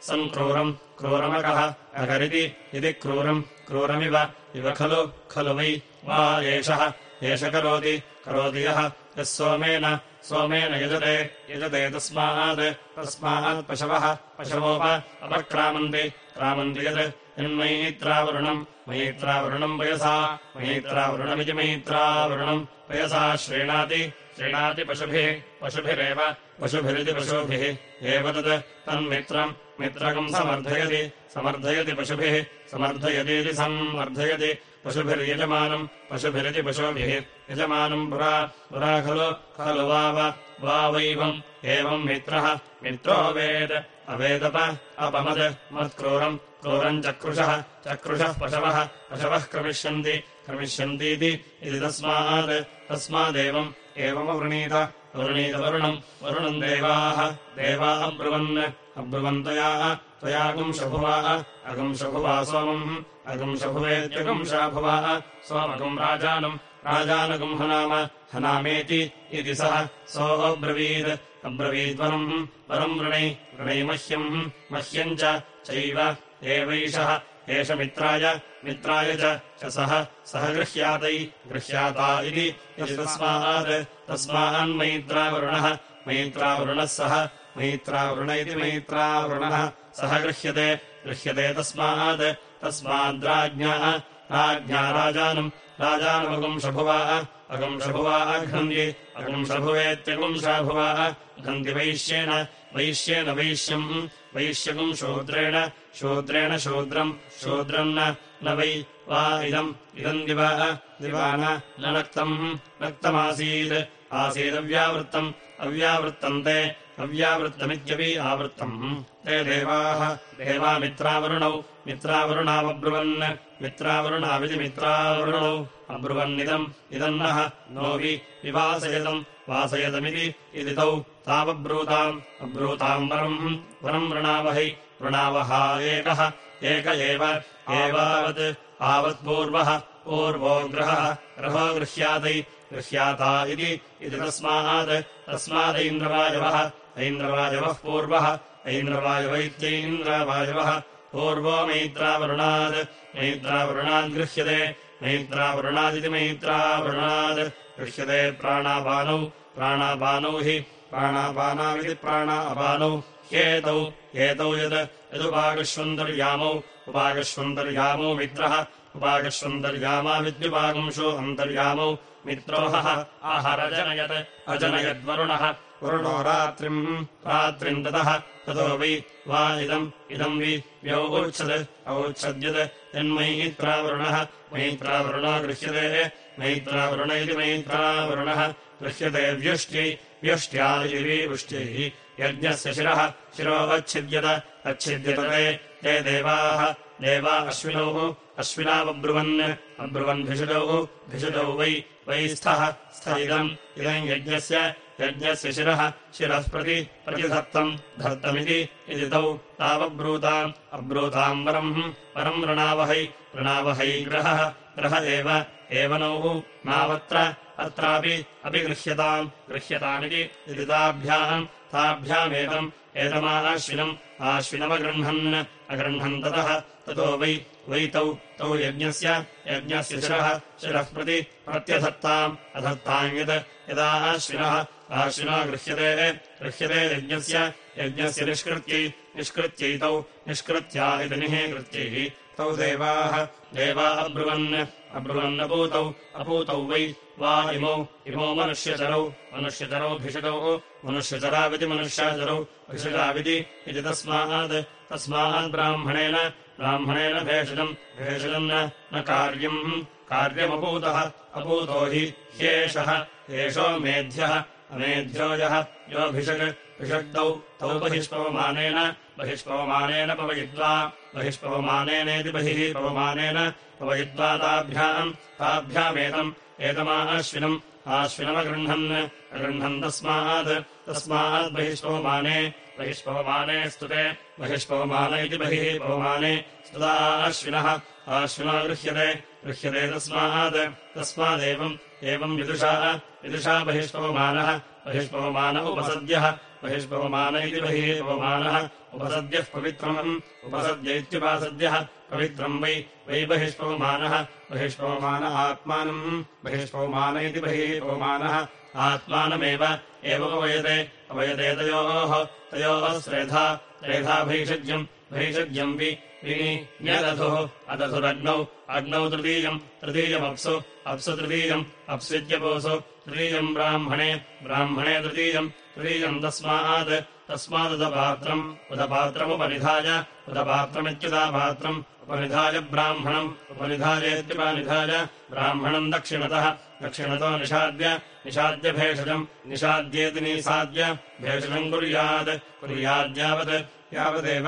सन् क्रूरम् क्रूरमकः अकरिति इति क्रूरम् क्रूरमिव इव खलु खलु वै वा एषः एष करोति करोति यः यः सोमेन सोमेन यजते यजते तस्मात् तस्मात् पशवः पशवोप अपक्रामन्ति क्रामन्ति यत् यन्मयित्रावरुणम् मयित्रावरुणम् वयसा मयित्रावरुणमिति मयित्रावरुणम् वयसा श्रीणाति श्रीणाति पशुभिः पशुभिरेव पशुभिरिति पशुभिः। एव तत् तन्मित्रम् मित्रकम् समर्थयति समर्थयति पशुभिः समर्थयतीति संवर्धयति। पशुभिर्यजमानम् पशुभिरिति पशुभिः। यजमानम् पुरा पुरा खलु खलु वाव वावैवम्। एवम् मित्रः मित्रोऽवेद अवेदप अपमद्। मत्क्रूरम् क्रूरम् चक्रुषः चक्रुषः पशवः पशवः क्रमिष्यन्ति क्रमिष्यन्तीति इति तस्मात् तस्मादेवम् एवमवृणीत अवृणीतवरुणम् वरुणम्। देवाः। देवा अब्रुवन् अब्रुवन्तया त्वयागुंशभुवा अगुंशभुवा सोमम्। अगुंशभुवेत्यगुंशाभुवाः सोमगुम् राजानम्। राजानगुम् हनाम। हनामेति इति सः। सोऽब्रवीत् अब्रवीद्वरम्। वरम् वृणै। वृणै मह्यम्। मह्यम् चैव। एवैषः। एष मित्राय मित्राय च सः सः गृह्यातै गृह्याता इति तस्मात् तस्मान्मैत्रावरुणः मैत्रावरुणः सः मैत्रावरुण इति मैत्रावरुणः सः गृह्यते गृह्यते तस्मात् तस्माद्राज्ञः राज्ञा राजानम् राजानमगुंशभुवाः अगुंशभुवाः घ्नन्ति अगुंशभुवेत्यगुंशाभुवाः घन्ति वैश्येन वैश्येन वैश्यम् वैश्यगुम् शूद्रेण शूद्रेण शूद्रम् शूद्रम् न वै वा इदम् इदम् दिवा दिवा न नक्तम् नक्तमासीत्। आसीदव्यावृत्तम् अव्यावृत्तम् ते अव्यावृत्तमित्यपि आवृत्तम्। ते देवाः देवा मित्रावरुणौ मित्रावरुणावब्रुवन् मित्रावरुणाविति मित्रावरुणौ अब्रुवन्निदम् इदम् नः नो वि विवासयतम् वासयतमिति इति तौ तावब्रूताम्। अब्रूताम् वरम् वरम् वृणावहै वृणावः एकः एक एव एवावत् आवत्पूर्वः पूर्वो ग्रहः ग्रहो गृह्यातै गृह्याता इति तस्मात् तस्मादैन्द्रवायवः ऐन्द्रवायवः पूर्वः ऐन्द्रवायव पूर्वो मैत्रावरुणात् मैत्रावरुणाद्गृह्यते मैत्रावरुणादिति मैत्रावरुणात्। गृह्यते प्राणापानौ। प्राणापानौ हि प्राणापानाविति प्राणा अपानौ ह्येतौ एतौ यत् यदुपाकश्वन्तर्यामौ उपाकश्वन्तर्यामौ मित्रः। उपाकश्वन्तर्यामाविद्युपागंशो अन्तर्यामौ मित्रोहः आहरजनयत् अजनयद्वरुणः। वरुणो रात्रिम् रात्रिम् ततः। ततो वै वा इदम् इदम् वि व्यौच्छत् औच्छद्यत्। यन्मयित्रावरुणः मैत्रावरुणो गृह्यते। मैत्रावरुण इति मैत्रावरुणः गृह्यते व्युष्ट्यै व्युष्ट्या इति वृष्ट्यैः यज्ञस्य शिरः शिरोऽच्छिद्यत अच्छिद्यत। ते देवाः। देवा अश्विनौ अश्विनावब्रुवन्। अब्रुवन्भिषुजौ भिषुजौ वै वै स्थः स्थ इदम् इदम् यज्ञस्य यज्ञस्य शिरः शिरः प्रति प्रतिधत्तम् धत्तमिति इति तौ तावब्रूताम् अब्रूताम् वरम् वृणावहै वृणावहै ग्रहः ग्रह एव नौः नावत्र अत्रापि अपि गृह्यताम् गृह्यतामिति इति ताभ्याम् ताभ्यामेतम् एतमाश्विनम् आश्विनमगृह्णन् अगृह्णन् ततः ततो वै वै तौ तौ यज्ञस्य यज्ञस्य शिरः शिरः प्रति प्रत्यधत्ताम्। अधत्ताम् यत् यदा आश्विनः आश्विनो गृह्यते गृह्यते यज्ञस्य यज्ञस्य निष्कृत्यै निष्कृत्यैतौ निष्कृत्या इति निहीकृत्यैः तौ देवाः देवा अब्रुवन् अब्रुवन्नपूतौ अपूतौ वै वा इमौ इमौ मनुष्यचरौ मनुष्यचरौ भिषजौ मनुष्यचराविति मनुष्याचरौ भिषजाविति इति तस्मात् तस्मात् ब्राह्मणेन ब्राह्मणेन भेषजम् भेषजम् न कार्यम्। कार्यमपूतः अपूतो हि ह्येषः एषो मेध्यः अमेध्यो यः योऽभिषक् भिषग्दौ तौ बहिष्पवमानेन बहिष्पवमानेन पवयित्वा बहिष्पवमानेनेति बहिः पवमानेन पवयित्वा ताभ्याम् ताभ्यामेतम् एतमाश्विनम् आश्विनमगृह्णन् अगृह्णन् तस्मात् तस्मात् बहिष्पवमाने बहिष्पवमाने स्तुते बहिष्पवमान इति बहिः पवमाने स्तुता अश्विनः। आश्विनो गृह्यते गृह्यते तस्मात् तस्मादेवम् एवम् विदुषा विदुषा बहिष्पवमानः बहिष्पवमान उपसद्यः बहिष्पवमान इति बहिः पवमानः उपसद्यः पवित्रमम् उपसद्य इत्युपासद्यः पवित्रम् वै वै बहिष्पवमानः बहिष्पवमान आत्मानम् बहिष्पवमान इति बहिः पवमानः आत्मानमेव एवोपयते अपयते तयोः। तयोः श्रेधा। त्रेधा भैषज्यम्। भैषज्यम् वि न्यदधुः। अदधुरग्नौ अग्नौ तृतीयम्। तृतीयमप्सु। अप्सु तृतीयम्। अप्सित्यपोसु। तृतीयम् ब्राह्मणे। ब्राह्मणे तृतीयम्। तृतीयम् तस्मात्। तस्मादुदपात्रम्। उदपात्रमुपनिधाय। उदपात्रमित्युदापात्रम्। उपनिधाय ब्राह्मणम्। उपनिधायेत्युपनिधाय। ब्राह्मणम् दक्षिणतः। दक्षिणतो निषाद्य निषाद्य भेषजम् निषाद्येति निसाद्य कुर्यात् कुर्याद्यावत् यावदेव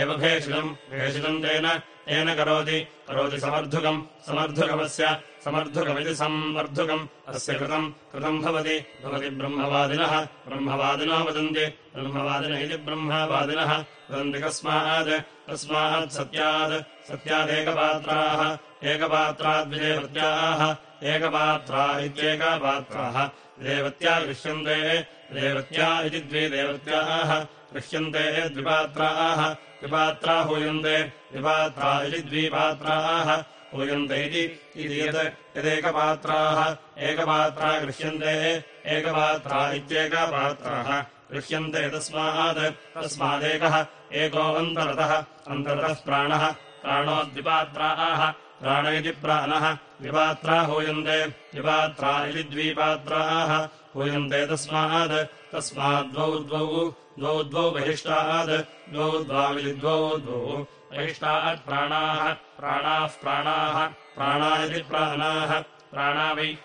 एव भेषजम् भेषजम् तेन तेन करोति करोति समर्थुकम् समर्थुकमस्य समर्थुकमिति संवर्धुकम् अस्य कृतम् कृतम् भवति भवति ब्रह्मवादिनः ब्रह्मवादिनो वदन्ति ब्रह्मवादिन इति ब्रह्मवादिनः वदन्ति कस्मात् तस्मात् सत्यात् सत्यादेकपात्राः एकपात्राद्विदेवत्याः। एकपात्रा इत्येकपात्राः। देवत्या गृह्यन्ते देवत्या इति द्वे देवत्याः गृह्यन्ते द्विपात्राः। द्विपात्रा हूयन्ते, द्विपात्रा इति द्विपात्राः। हूयन्ते इति यत् यदेकपात्राः। एकपात्रा गृह्यन्ते, एकपात्रा इत्येकपात्राः। गृह्यन्ते तस्मात्, तस्मादेकः एको अन्तरतः अन्तरतः प्राणः, प्राणो द्विपात्राः। प्राण इति प्राणः द्विपात्रा हूयन्ते। द्विपात्रा इति द्विपात्राः हूयन्ते तस्मात्। तस्माद्वौ द्वौ द्वौ द्वौ बहिष्टात्। द्वौ द्वाविति द्वौ द्वौ बहिष्टात् प्राणाः। प्राणाः प्राणाः प्राणा इति प्राणाः। प्राणा वै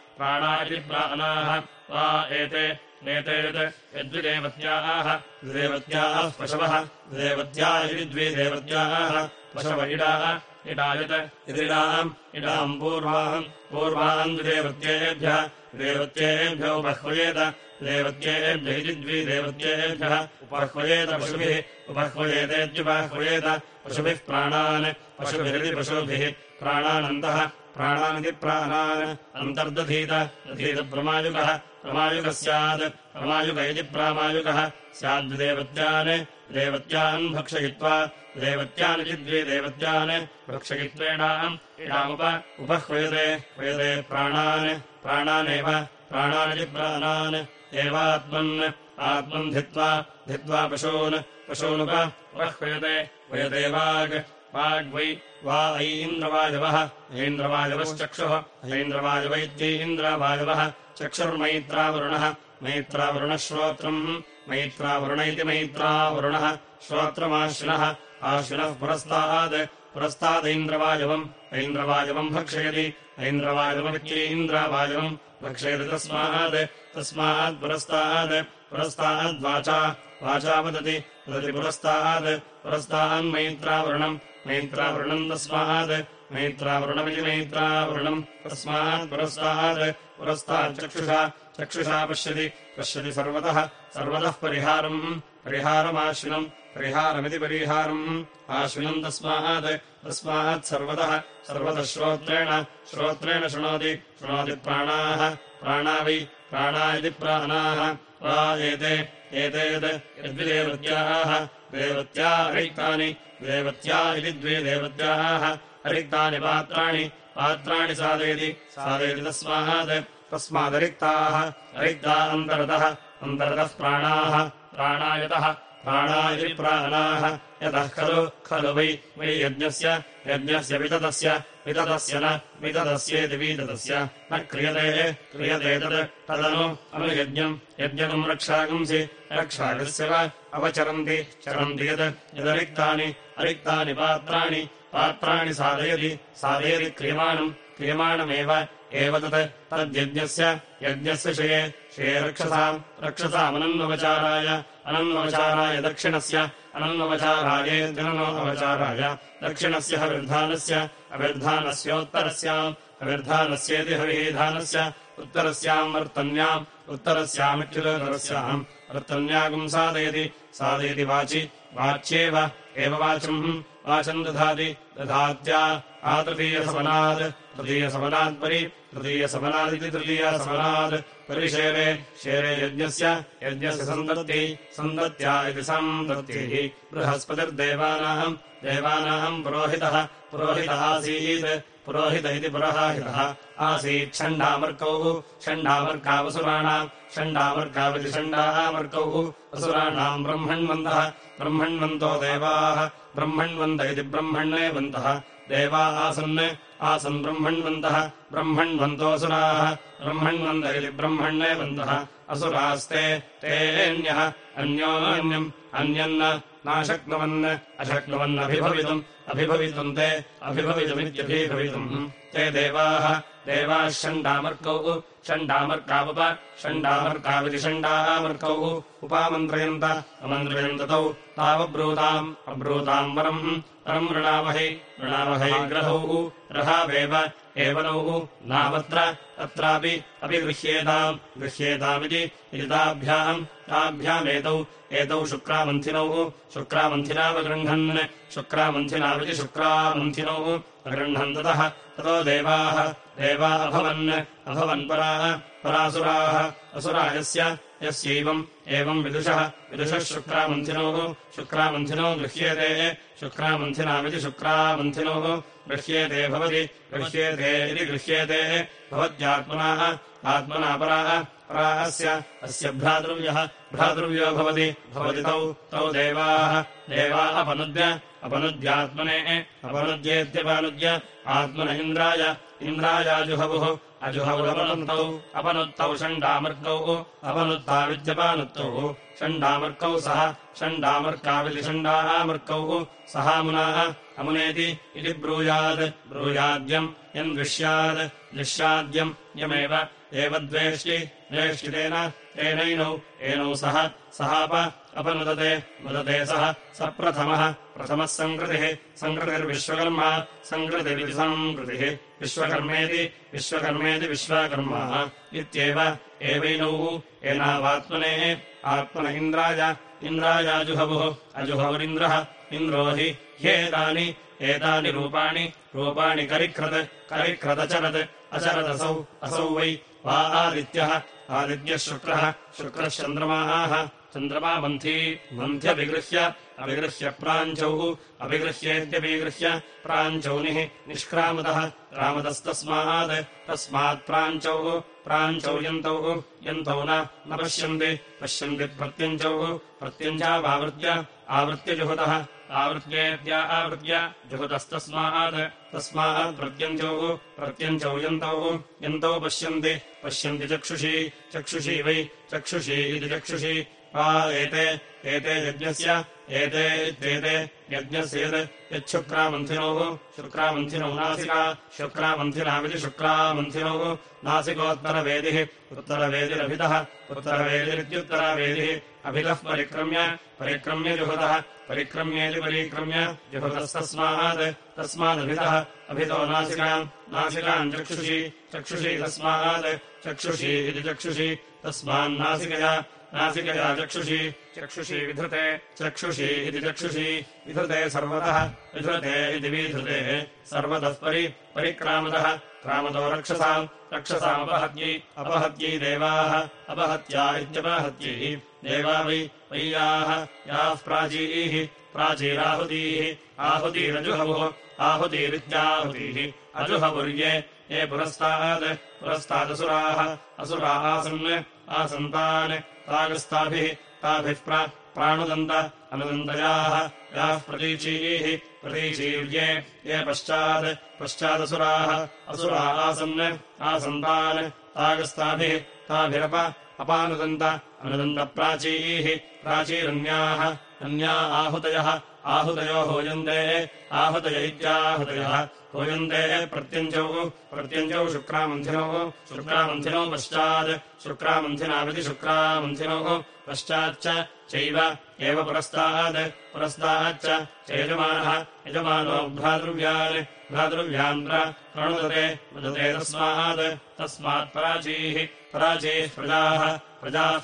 प्राणा। वा एते एते यत् यद्विदेवत्याः। द्विदेवत्याः पशवः। द्विदेवत्या इति द्वे देवत्याः पशव इडाः इडायत्। इदिडाम् इडाम् पूर्वाम् पूर्वान् द्विदेवत्येभ्यः। देवत्येभ्यो उपह्वयेत। देवत्येभ्य इति द्विदेवत्येभ्यः उपह्वयेत पशुभिः। उपह्वयेतेत्युपह्वयेत पशुभिः प्राणान्। पशुभिरिति पशुभिः। प्राणानन्तः। प्राणानिति प्राणान्। अन्तर्दधीत। दधीत प्रमायुकः प्रमायुकः स्यात्। प्रमायुक इति प्रामायुकः स्याद्विदेवत्यान् देवत्यान् भक्षयित्वा देवत्यानिति द्वे देवत्यान् भक्षयित्वेणाम् इडामुप उपह्वयते ह्वयते प्राणान् प्राणानेव प्राणानिति प्राणान् एवात्मन् आत्मन् धित्वा धित्वा पशून् पशूनुप उपह्वयते ह्वयते वाग् वाग्वै वा ऐन्द्रवायवः ऐन्द्रवायवश्चक्षुः ऐन्द्रवायव इत्यैन्द्रवायवः चक्षुर्मैत्रावरुणः मैत्रावरुणः श्रोत्रम् मैत्रावरुण इति मैत्रावरुणः श्रोत्रमाश्विनः आश्विनः पुरस्तात् पुरस्तादैन्द्रवायवम् ऐन्द्रवायवम् भक्षयति ऐन्द्रवायवमित्यैन्द्रवायवम् भक्षयति तस्मात् तस्मात् पुरस्तात् पुरस्ताद्वाचा वाचा वदति वदति पुरस्तात् पुरस्तान्मैत्रावरुणम् मैत्रावरुणम् तस्मात् मैत्रावरुणमिति मैत्रावरुणम् तस्मात् पुरस्तात् पुरस्ताच्चक्षुषा चक्षुषा पश्यति पश्यति सर्वतः सर्वतः परिहारम् परिहारमाश्विनम् परिहारमिति परिहारम्। आश्विनम् तस्मात् तस्मात् सर्वतः सर्वतः श्रोत्रेण श्रोत्रेण शृणोति शृणोति प्राणाः प्राणा वै प्राणा इति प्राणाः। वा एते एते यद्विदेवत्याः देवत्या अरिक्तानि देवत्या इति द्वे देवत्याः अरिक्तानि पात्राणि पात्राणि साधयति साधयति तस्मात्। तस्मादरिक्ताः अरिक्ता अन्तरतः अन्तरतः प्राणाः प्राणायतः प्राणा इति प्राणाः। यतः खलु खलु वै वै यज्ञस्य यज्ञस्य विततस्य विततस्य न विततस्येति विततस्य। न क्रियते क्रियते तत् तदनु अनुयज्ञम् यज्ञकम् रक्षागंसि रक्षागस्य वा अवचरन्ति चरन्ति यत् यदरिक्तानि अरिक्तानि पात्राणि पात्राणि साधयति साधयति क्रियमाणम् क्रियमाणमेव एव तत् तद्यज्ञस्य यज्ञस्य शये शये रक्षसाम् रक्षसामनन्वचाराय अनन्वचाराय दक्षिणस्य अनन्वचाराय जननोऽवचाराय दक्षिणस्य हविर्धानस्य अविर्धानस्योत्तरस्याम् अविर्धानस्येति हविधानस्य उत्तरस्याम् वर्तन्याम् उत्तरस्यामित्युदरस्याम्। वर्तन्यागुम् साधयति साधयति वाचि वाच्येव एव वाचम् वाचम् दधाति दधात्या आतृतीयसवनात् तृतीयसवनात्परि तृतीयसवनादिति तृतीयसवनात् परिशेरे शेरे यज्ञस्य यज्ञस्य सन्दत्ति सन्दत्या इति सन्दत्तिः। बृहस्पतिर्देवानाम् देवानाम् पुरोहितः पुरोहितः आसीत् पुरोहित इति पुरोहितः। आसीत् षण्डामर्कौः षण्डामर्कावसुराणाम् षण्डामर्काविति षण्डामर्कौः। असुराणाम् ब्रह्मण्वन्तः ब्रह्मण्वन्तो देवाः ब्रह्मण्वन्त इति ब्रह्मण्येवन्तः देवा आसन् आसन् ब्रह्मण्वन्तः ब्रह्मण्वन्तोऽसुराः। ब्रह्मण्वन्त इति ब्रह्मण्येवन्तः असुरास्ते तेऽन्यः अन्योन्यम् अन्यन्न नाशक्नुवन् अशक्नुवन्नभिभवितुम् अभिभवितुम् ते अभिभवितुमित्यभिभवितुम्। ते देवाः देवाः षण्डामर्कौ षण्डामर्कावुप षण्डामर्कौ। उपामन्त्रयन्त अमन्त्रयन्ततौ तावब्रूताम् अब्रूताम् वरम् परम् वृणावहै वृणावहै ग्रहौ। रहावेव एवनौ। नावत्र तत्रापि अपि गृह्येताम्। गृह्येतामिति ताभ्याम् ताभ्यामेतौ। एतौ शुक्रामन्थिनौ। शुक्रामन्थिनावगृह्णन्। शुक्रामन्थिनाविति शुक्रामन्थिनौ। अगृह्णन् ततः। ततो देवाः। देवा अभवन्। अभवन्पराः परासुराः। असुरा यस्य यस्यैवम् एवम् विदुषः। विदुषः शुक्रामन्थिनोः। शुक्रामन्थिनो गृह्येते शुक्रामन्थिनामिति शुक्रामन्थिनोः। गृह्येते भवति। गृह्येते इति गृह्येते भवत्यात्मनाः। आत्मना पराः। परा अस्य। अस्य भ्रातृव्यः। भ्रातृव्यो भवति। भवति तौ। तौ देवाः। देवा अपनुद्य। अपनुद्यात्मने। अपनुद्येत्यपानुद्य। आत्मन इन्द्राय। इन्द्रायाजुहवुः अजुहवुरपनुत्तौ अपनुत्तौ षण्डामर्कौ अपनुत्ताविद्यपानुत्तौ षण्डामर्कौ सह षण्डामर्काविति षण्डामर्कौ। सहामुनाः अमुनेति इति ब्रूयात् ब्रूयाद्यम् यन्द्विष्यात् दृश्याद्यम् यमेव। एव द्वेष्टि। द्वेष्टितेन तेनैनौ। एनौ सह सहाप अपनुदते मुदते सः स प्रथमः प्रथमः सङ्कृतिः सङ्कृतिर्विश्वकर्मा सङ्कृतिरिति सङ्कृतिः विश्वकर्मेति विश्वकर्मेति विश्वकर्मा। इत्येव एवैनौ एनावात्मनेः आत्मन इन्द्राय इन्द्रायाजुहवुः अजुहवरिन्द्रः इन्द्रो हि ह्येतानि एतानि रूपाणि रूपाणि करिक्रत् करिक्रदचरत् अचरदसौ असौ वै वा आदित्यः आदित्यः शुक्रः शुक्रश्चन्द्रमाः चन्द्रमा मन्थी मन्थ्यभिगृह्य अभिगृह्य प्राञ्चौः अभिगृह्येत्यभिगृह्य प्राञ्चौनिः निष्क्रामतः रामतस्तस्मात् तस्मात् प्राञ्चौः यन्तौ यन्तौ न पश्यन्ति पश्यन्ति प्रत्यञ्चौः प्रत्यञ्चावावृत्य आवृत्य जुहुतः आवृत्त्येत्या आवृत्य जुहुतस्तस्मात् तस्मात् प्रत्यञ्चौ प्रत्यञ्चौ यन्तौ यन्तौ पश्यन्ति पश्यन्ति चक्षुषी चक्षुषी वै चक्षुषी इति चक्षुषी वा एते एते यज्ञस्य, एते इत्येते यज्ञस्य यत् यच्छुक्रामन्थिनोः, शुक्रामन्थिनौ नासिका, शुक्रामन्थिनामिति शुक्रामन्थिनोः नासिकोत्तरवेदिः, उत्तरवेदिरभितः, उत्तरवेदिरित्युत्तरवेदिः, अभितः परिक्रम्य परिक्रम्य जुहुतः, परिक्रम्येति परिक्रम्य जुहुतस्तस्मात् तस्मादभितः, अभितो नासिकाम् नासिकाम् चक्षुषी चक्षुषी तस्मात्, चक्षुषी इति चक्षुषी, तस्मान्नासिकया नासिकया चक्षुषी चक्षुषी विधृते, चक्षुषी इति चक्षुषी, विधृते सर्वतः, विधृते इति विधृते, सर्वतः परि, परिक्रामतः, क्रामतो रक्षसाम्, रक्षसामपहत्यै, अपहत्यै देवाः, अपहत्या इत्यपहत्यै, देवा वै वै याः याः प्राचीः, प्राचीराहुतीः, आहुतिरजुहवुः, आहुतिरित्याहुतिः, अजुहवुर्ये, ये पुरस्तात्, पुरस्तादसुराः, असुरा आसन्, आसन्तान् तागस्ताभिः ताभिः प्राणुदन्त अनुदन्तयाः याः प्रतीचीः प्रतीचीर्ये ये पश्चात् पश्चादसुराः असुरा आसन् आसन्तान् तागस्ताभिः ताभिरप अपानुदन्त अनुदन्तप्राचीः प्राचीरन्याः अन्या आहुतयः आहुतयो भोजन्ते आहुतय इत्याहुतयः हूयन्ते प्रत्यञ्जौ प्रत्यञ्जौ शुक्रामन्थिनौ शुक्रामन्थिनौ पश्चात् शुक्रामन्थिनाविति शुक्रामन्थिनौ पश्चाच्च चैव एव पुरस्तात् पुरस्ताच्च च यजमानः यजमानो भ्रातृव्यान् भ्रातृव्यान् प्रणुदते मुदते तस्मात् तस्मात् पराचीः पराचीः प्रजाः प्रजाः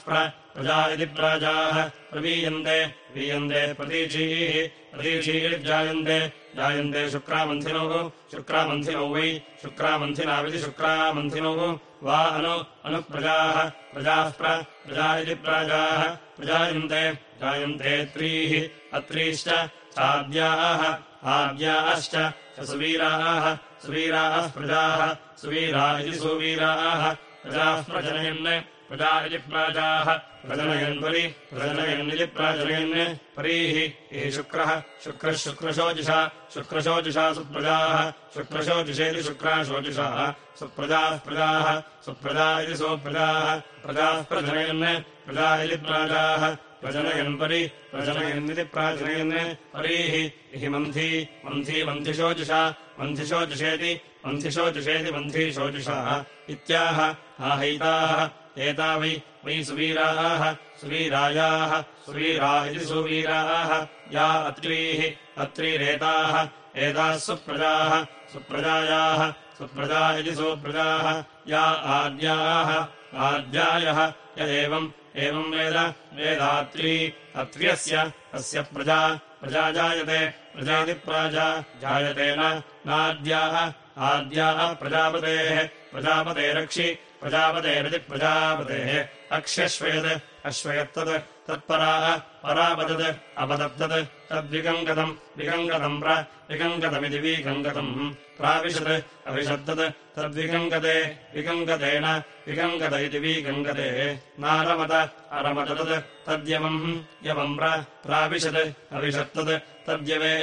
प्रजा इति प्राजाः प्रवीयन्ते वीयन्ते प्रतीचीः प्रतीचीर्जायन्ते जायन्ते शुक्रामन्थिनौ शुक्रामन्थिनौ वै शुक्रामन्थिनाविति शुक्रामन्थिनौ वा अनु अनुप्रजाः प्रजाः प्रजा इति प्राजाः प्रजायन्ते जायन्ते त्रीः अत्रीश्च चाद्याः आद्याश्च सुवीराः सुवीराः प्रजाः सुवीरा इति सुवीराः प्रजाः प्रजनयन् प्रजा इति प्राजाः प्रजनयन् परि प्रजनयन्निति प्राजनयन् परीः इह शुक्रः शुक्रः शुक्रशोचिषा शुक्रशोचिषा सुप्रजाः शुक्रशोचिषेति शुक्राशोचिषाः सुप्रजाः प्रजाः सुप्रजा इति सुप्रजाः प्रजाः प्रजनयन् प्रजा इति प्राजाः प्रजनयन् परि प्रजनयन्निति प्राजनयन् परीः इहि मन्थी मन्थी मन्थिशोचिषा मन्थिशोचिषेति मन्थिशोचिषेति मन्थीशोचिषाः इत्याह आहैताः एता वै वै सुवीराः सुवीरायाः सुवीरा इति सुवीराः या अत्रीः अत्रीरेताः एताः सुप्रजाः सुप्रजायाः सुप्रजा इति सुप्रजाः या आद्याः आद्यायः य एवम् एवम् वेद वेदात्री अत्र्यस्य अस्य प्रजा प्रजा जायते प्रजाति प्राजा जायते नाद्याः आद्याः प्रजापतेः प्रजापतेरक्षि प्रजापतेरिति प्रजापतेः अक्ष्यश्वयत् अश्वयत्तत् तत्पराः परापतत् अपतप्तत् तद्विगङ्गतम् विगङ्गतम् प्र विगङ्गतमिति विगङ्गतम् प्राविशत् अविशत्तत् तद्विगङ्गते विगङ्गतेन विगङ्गत इति विगङ्गते। नारमत अरमत तत् तद्यवम् यवम् प्राविशत् अविशत्तत् तद्यवे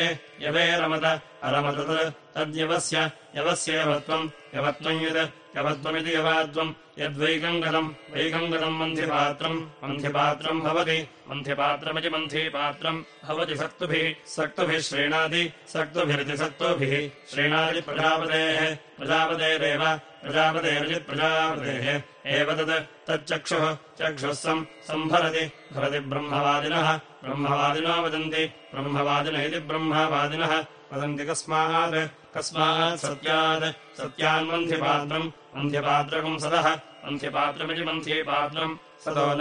यवेरमत अरमतत् तद्यवस्य यवस्य यवत्वम् यवत्वम् यत् यवत्वमिति यवात्वम् यद्वैगङ्गतम् वैगङ्गतम् मन्थिपात्रम्। मन्थिपात्रम् भवति। मन्थिपात्रमिति मन्थीपात्रम् भवति सक्तुभिः सक्तुभिः श्रीणादि। सक्तुभिरिति सक्तुभिः श्रीणादि प्रजापतेः। प्रजापतेरेव। प्रजापतेरिति प्रजापतेः। एव तत्। तच्चक्षुः। चक्षुः सम् सम्भरति भरति ब्रह्मवादिनः। ब्रह्मवादिनो वदन्ति। ब्रह्मवादिन इति ब्रह्मवादिनः। वदन्ति कस्मात्। कस्मात् सत्यात्। सत्यान्मन्थिपात्रम् मन्ध्यपात्रकम् सदः मन्ध्यपात्रमिति मन्थीपात्रम् सदो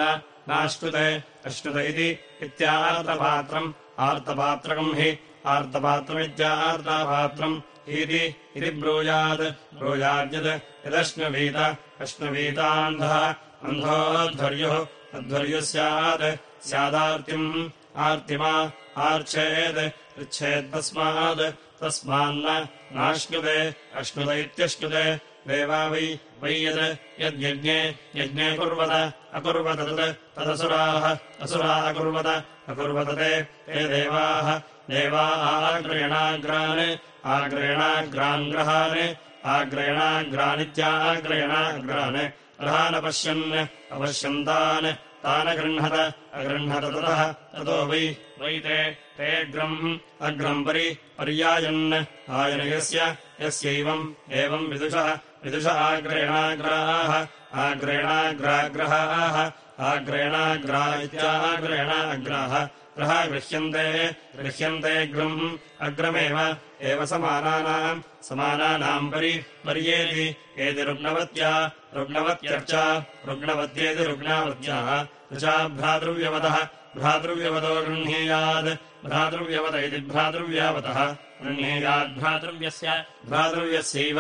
नाश्नुते अश्नुत इति इत्यार्तपात्रम्। आर्तपात्रकम् हि आर्तपात्रमित्यार्तापात्रम्। इति इति ब्रूयात् ब्रूयाद्यत् यदश्नवीत अश्नवीतान्धः अन्धोध्वर्युः अध्वर्युः स्यात्। स्यादार्तिम् आर्तिमा आर्च्छेत् पृच्छेत्तस्मात् तस्मान्न नाश्नुते अश्नुत इत्यश्नुते देवा वै वै यत् यद्यज्ञे यज्ञे कुर्वत अकुर्वत तत् तदसुराः असुरा अकुर्वत अकुर्वत ते ते देवाः देवा आग्रयणाग्रान् आग्रयणाग्रान् ग्रहान् आग्रयणाग्रानित्याग्रयणाग्रान् ग्रहानपश्यन् अपश्यन्तान् तान् गृह्णत अगृह्णत ततः ततो वै वै ते तेऽग्रम् अग्रम् परि पर्यायन् आयनयस्य यस्यैवम् एवम् विदुषः विदुष आग्रयणाग्राः आग्रयणाग्राग्रहाः आग्रयणाग्रा इत्याग्रयणाग्राः ग्रहा गृह्यन्ते गृह्यन्तेऽग्रम् अग्रमेव एव समानानाम् समानानाम् परि पर्येति एति रुग्णवत्या रुग्णवत्यर्चा रुग्णवत्येति रुग्णावत्याः ऋचा भ्रातृव्यवतः भ्रातृव्यवतो गृह्णीयात् भ्रातृव्यवत इति भ्रातृव्यावतः गृह्णीयाद्भ्रातृव्यस्य भ्रातृव्यस्यैव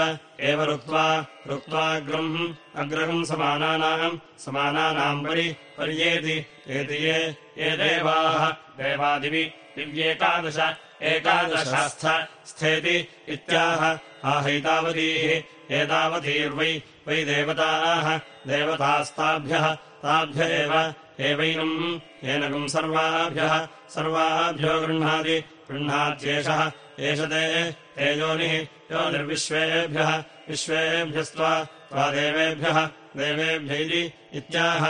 एव रुक्त्वा रुक्त्वाग्रम् अग्रहम् समानानाम् समानानाम् परि पर्येति एति ये ये देवाः। देवादिवि दिव्येकादश एकादशास्थ स्थिति इत्याह। आहैतावतीः एतावतीर्वै वै देवताः देवतास्ताभ्यः ताभ्य एव एवैनम् एनकम् सर्वाभ्यः सर्वाभ्यो गृह्णाति गृह्णात्येषः एष ते ते योनिः योनिर्विश्वेभ्यः विश्वेभ्यस्त्वा त्वा देवेभ्यः देवेभ्य इति इत्याह।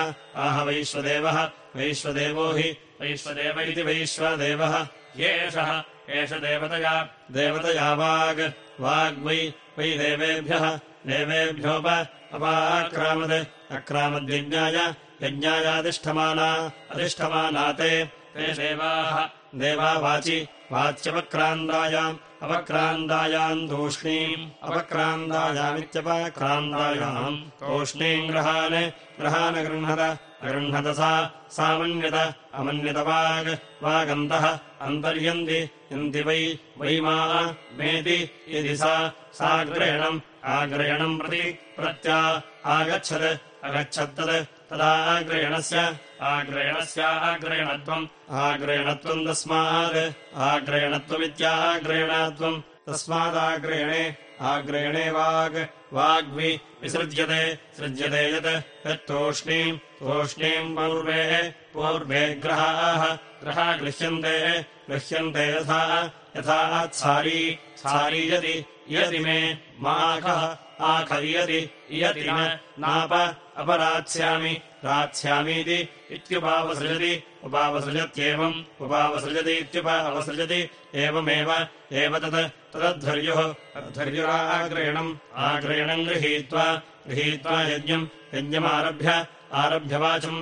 आह वैश्वदेवः वैश्वदेवो हि वैश्वदेव इति वैश्वदेवः। येषः एष देवतया देवतया वाग् वाग्वै वै देवेभ्यः। देवेभ्योप अपाक्रामद् अक्रामद्यज्ञाय यज्ञायातिष्ठमाना अधिष्ठमाना ते ते देवाः। देवा वाचि वाच्यपक्रान्तायाम् अपक्रान्तायाम् तूष्णीम्। अपक्रान्तायामित्यपक्रान्तायाम् तूष्णीम् ग्रहान्। ग्रहान् गृह्णत अगृह्णत सा। सामन्यत। अमन्यत वाग्। वागन्तः। अन्तर्यन्ति। यन्ति वै। वै मा। मेति यदि सा। साग्रयणम्। आग्रयणम् प्रति प्रत्या आगच्छत्। अगच्छत्तत् तदाग्रयणस्य आग्रयणस्याग्रयणत्वम् आग्रयणत्वम् तस्मात् आग्रयणत्वमित्याग्रयणत्वम् तस्मादाग्रयणे आग्रयणे वाग् वाग्वि विसृज्यते सृज्यते यत् यत्तूष्णीम् तूष्णीम् पूर्वे पूर्वे ग्रहाः ग्रहा गृह्यन्ते गृह्यन्ते यथा यथा सारी सारी यदि यदि मे माखः आख इयति इयति नाप अपरात्स्यामि रात्स्यामीति इत्युपावसृजति उपावसृजत्येवम् उपावसृजति इत्युपावसृजति एवमेव एव तत् तदध्वर्युः तद्धर्युराग्रयणम् आग्रयणम् गृहीत्वा गृहीत्वा यज्ञम् यज्ञमारभ्य आरभ्य वाचम्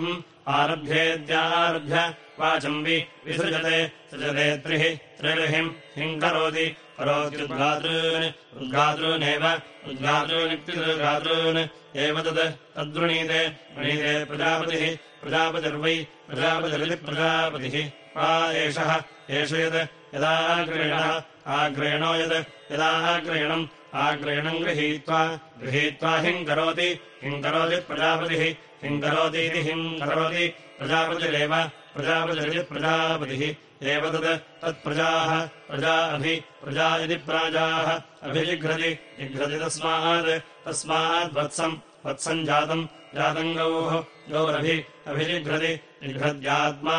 आरभ्येद्यारभ्य वाचम् वि विसृजते सृजते त्रिः त्रिर्हिम् हिम् करोति करोत्युद्घातॄन् उद्घातॄनेव उद्घातॄनित्युद्घातॄन् एव तत् तद्वृणीते वृणीते प्रजापतिः प्रजापतिर्वै प्रजापतिरिति प्रजापतिः। वा एषः एष यत् यदाग्रयणः आग्रयणो यत् यदाग्रयणम् आग्रयणम् गृहीत्वा गृहीत्वा हिम् करोति हिम् करोति प्रजापतिः हिम् करोतीति हिम् करोति प्रजापतिरेव प्रजापतिरिति प्रजापतिः एव तत् तत्प्रजाः प्रजा अभि प्रजा इति प्राजाः अभिजिघ्रति जिघ्रति तस्मात् तस्माद्वत्सम् वत्सम् जातम् जातम् गौः गौरभि अभिजिघ्रति जिघ्रद्यात्मा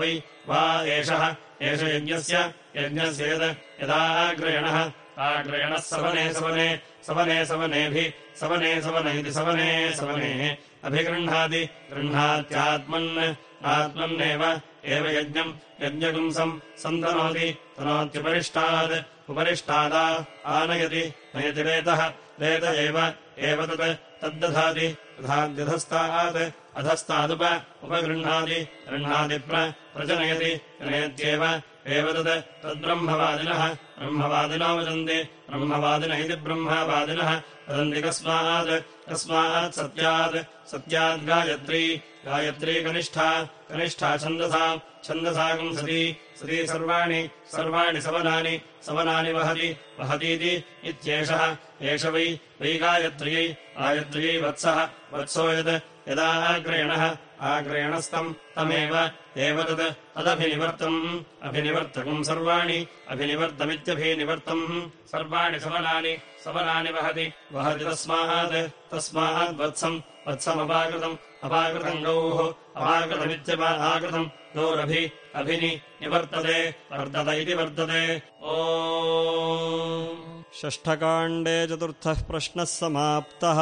वै वा एषः एष यज्ञस्य यज्ञस्य यत् यदाग्रयणः आग्रयणः सवने सवने सवने सवनेभिः सवने सवन इति सवने सवने अभिगृह्णाति गृह्णात्यात्मन् आत्मन्नेव एव यज्ञम् यज्ञपुंसम् सन्तनोति तनोत्युपरिष्टात् उपरिष्टादा आनयति नयति रेतः रेत एव तत् तद्दधाति दधाद्यधस्तात् अधस्तादुप उपगृह्णाति गृह्णाति प्रजनयति जनयत्येव एव तत् तद्ब्रह्मवादिनः ब्रह्मवादिनो वदन्ति ब्रह्मवादिन इति ब्रह्मवादिनः वदन्ति कस्मात् कस्मात् सत्यात् सत्याद्गायत्री गायत्री कनिष्ठा कनिष्ठा छन्दसाम् छन्दसाकम् सती सती सर्वाणि सर्वाणि सवनानि सवनानि वहति वहतीति इत्येषः एष वै वै गायत्र्यै गायत्र्यै वत्सः वत्सो यत् यदाग्रयणः आग्रयणस्तम् तमेव एव तत् तदभिनिवर्तम् अभिनिवर्तकम् सर्वाणि अभिनिवर्तमित्यभिनिवर्तम् सर्वाणि सवनानि सवनानि वहति। वहति तस्मात् तस्माद्वत्सम् वत्समपाकृतम् अपाकृतम् गौः अपाकृतमित्यप आकृतम्। गौरभि अभिनि निवर्तते वर्तत इति वर्तते। ओ। षष्ठकाण्डे चतुर्थः प्रश्नः समाप्तः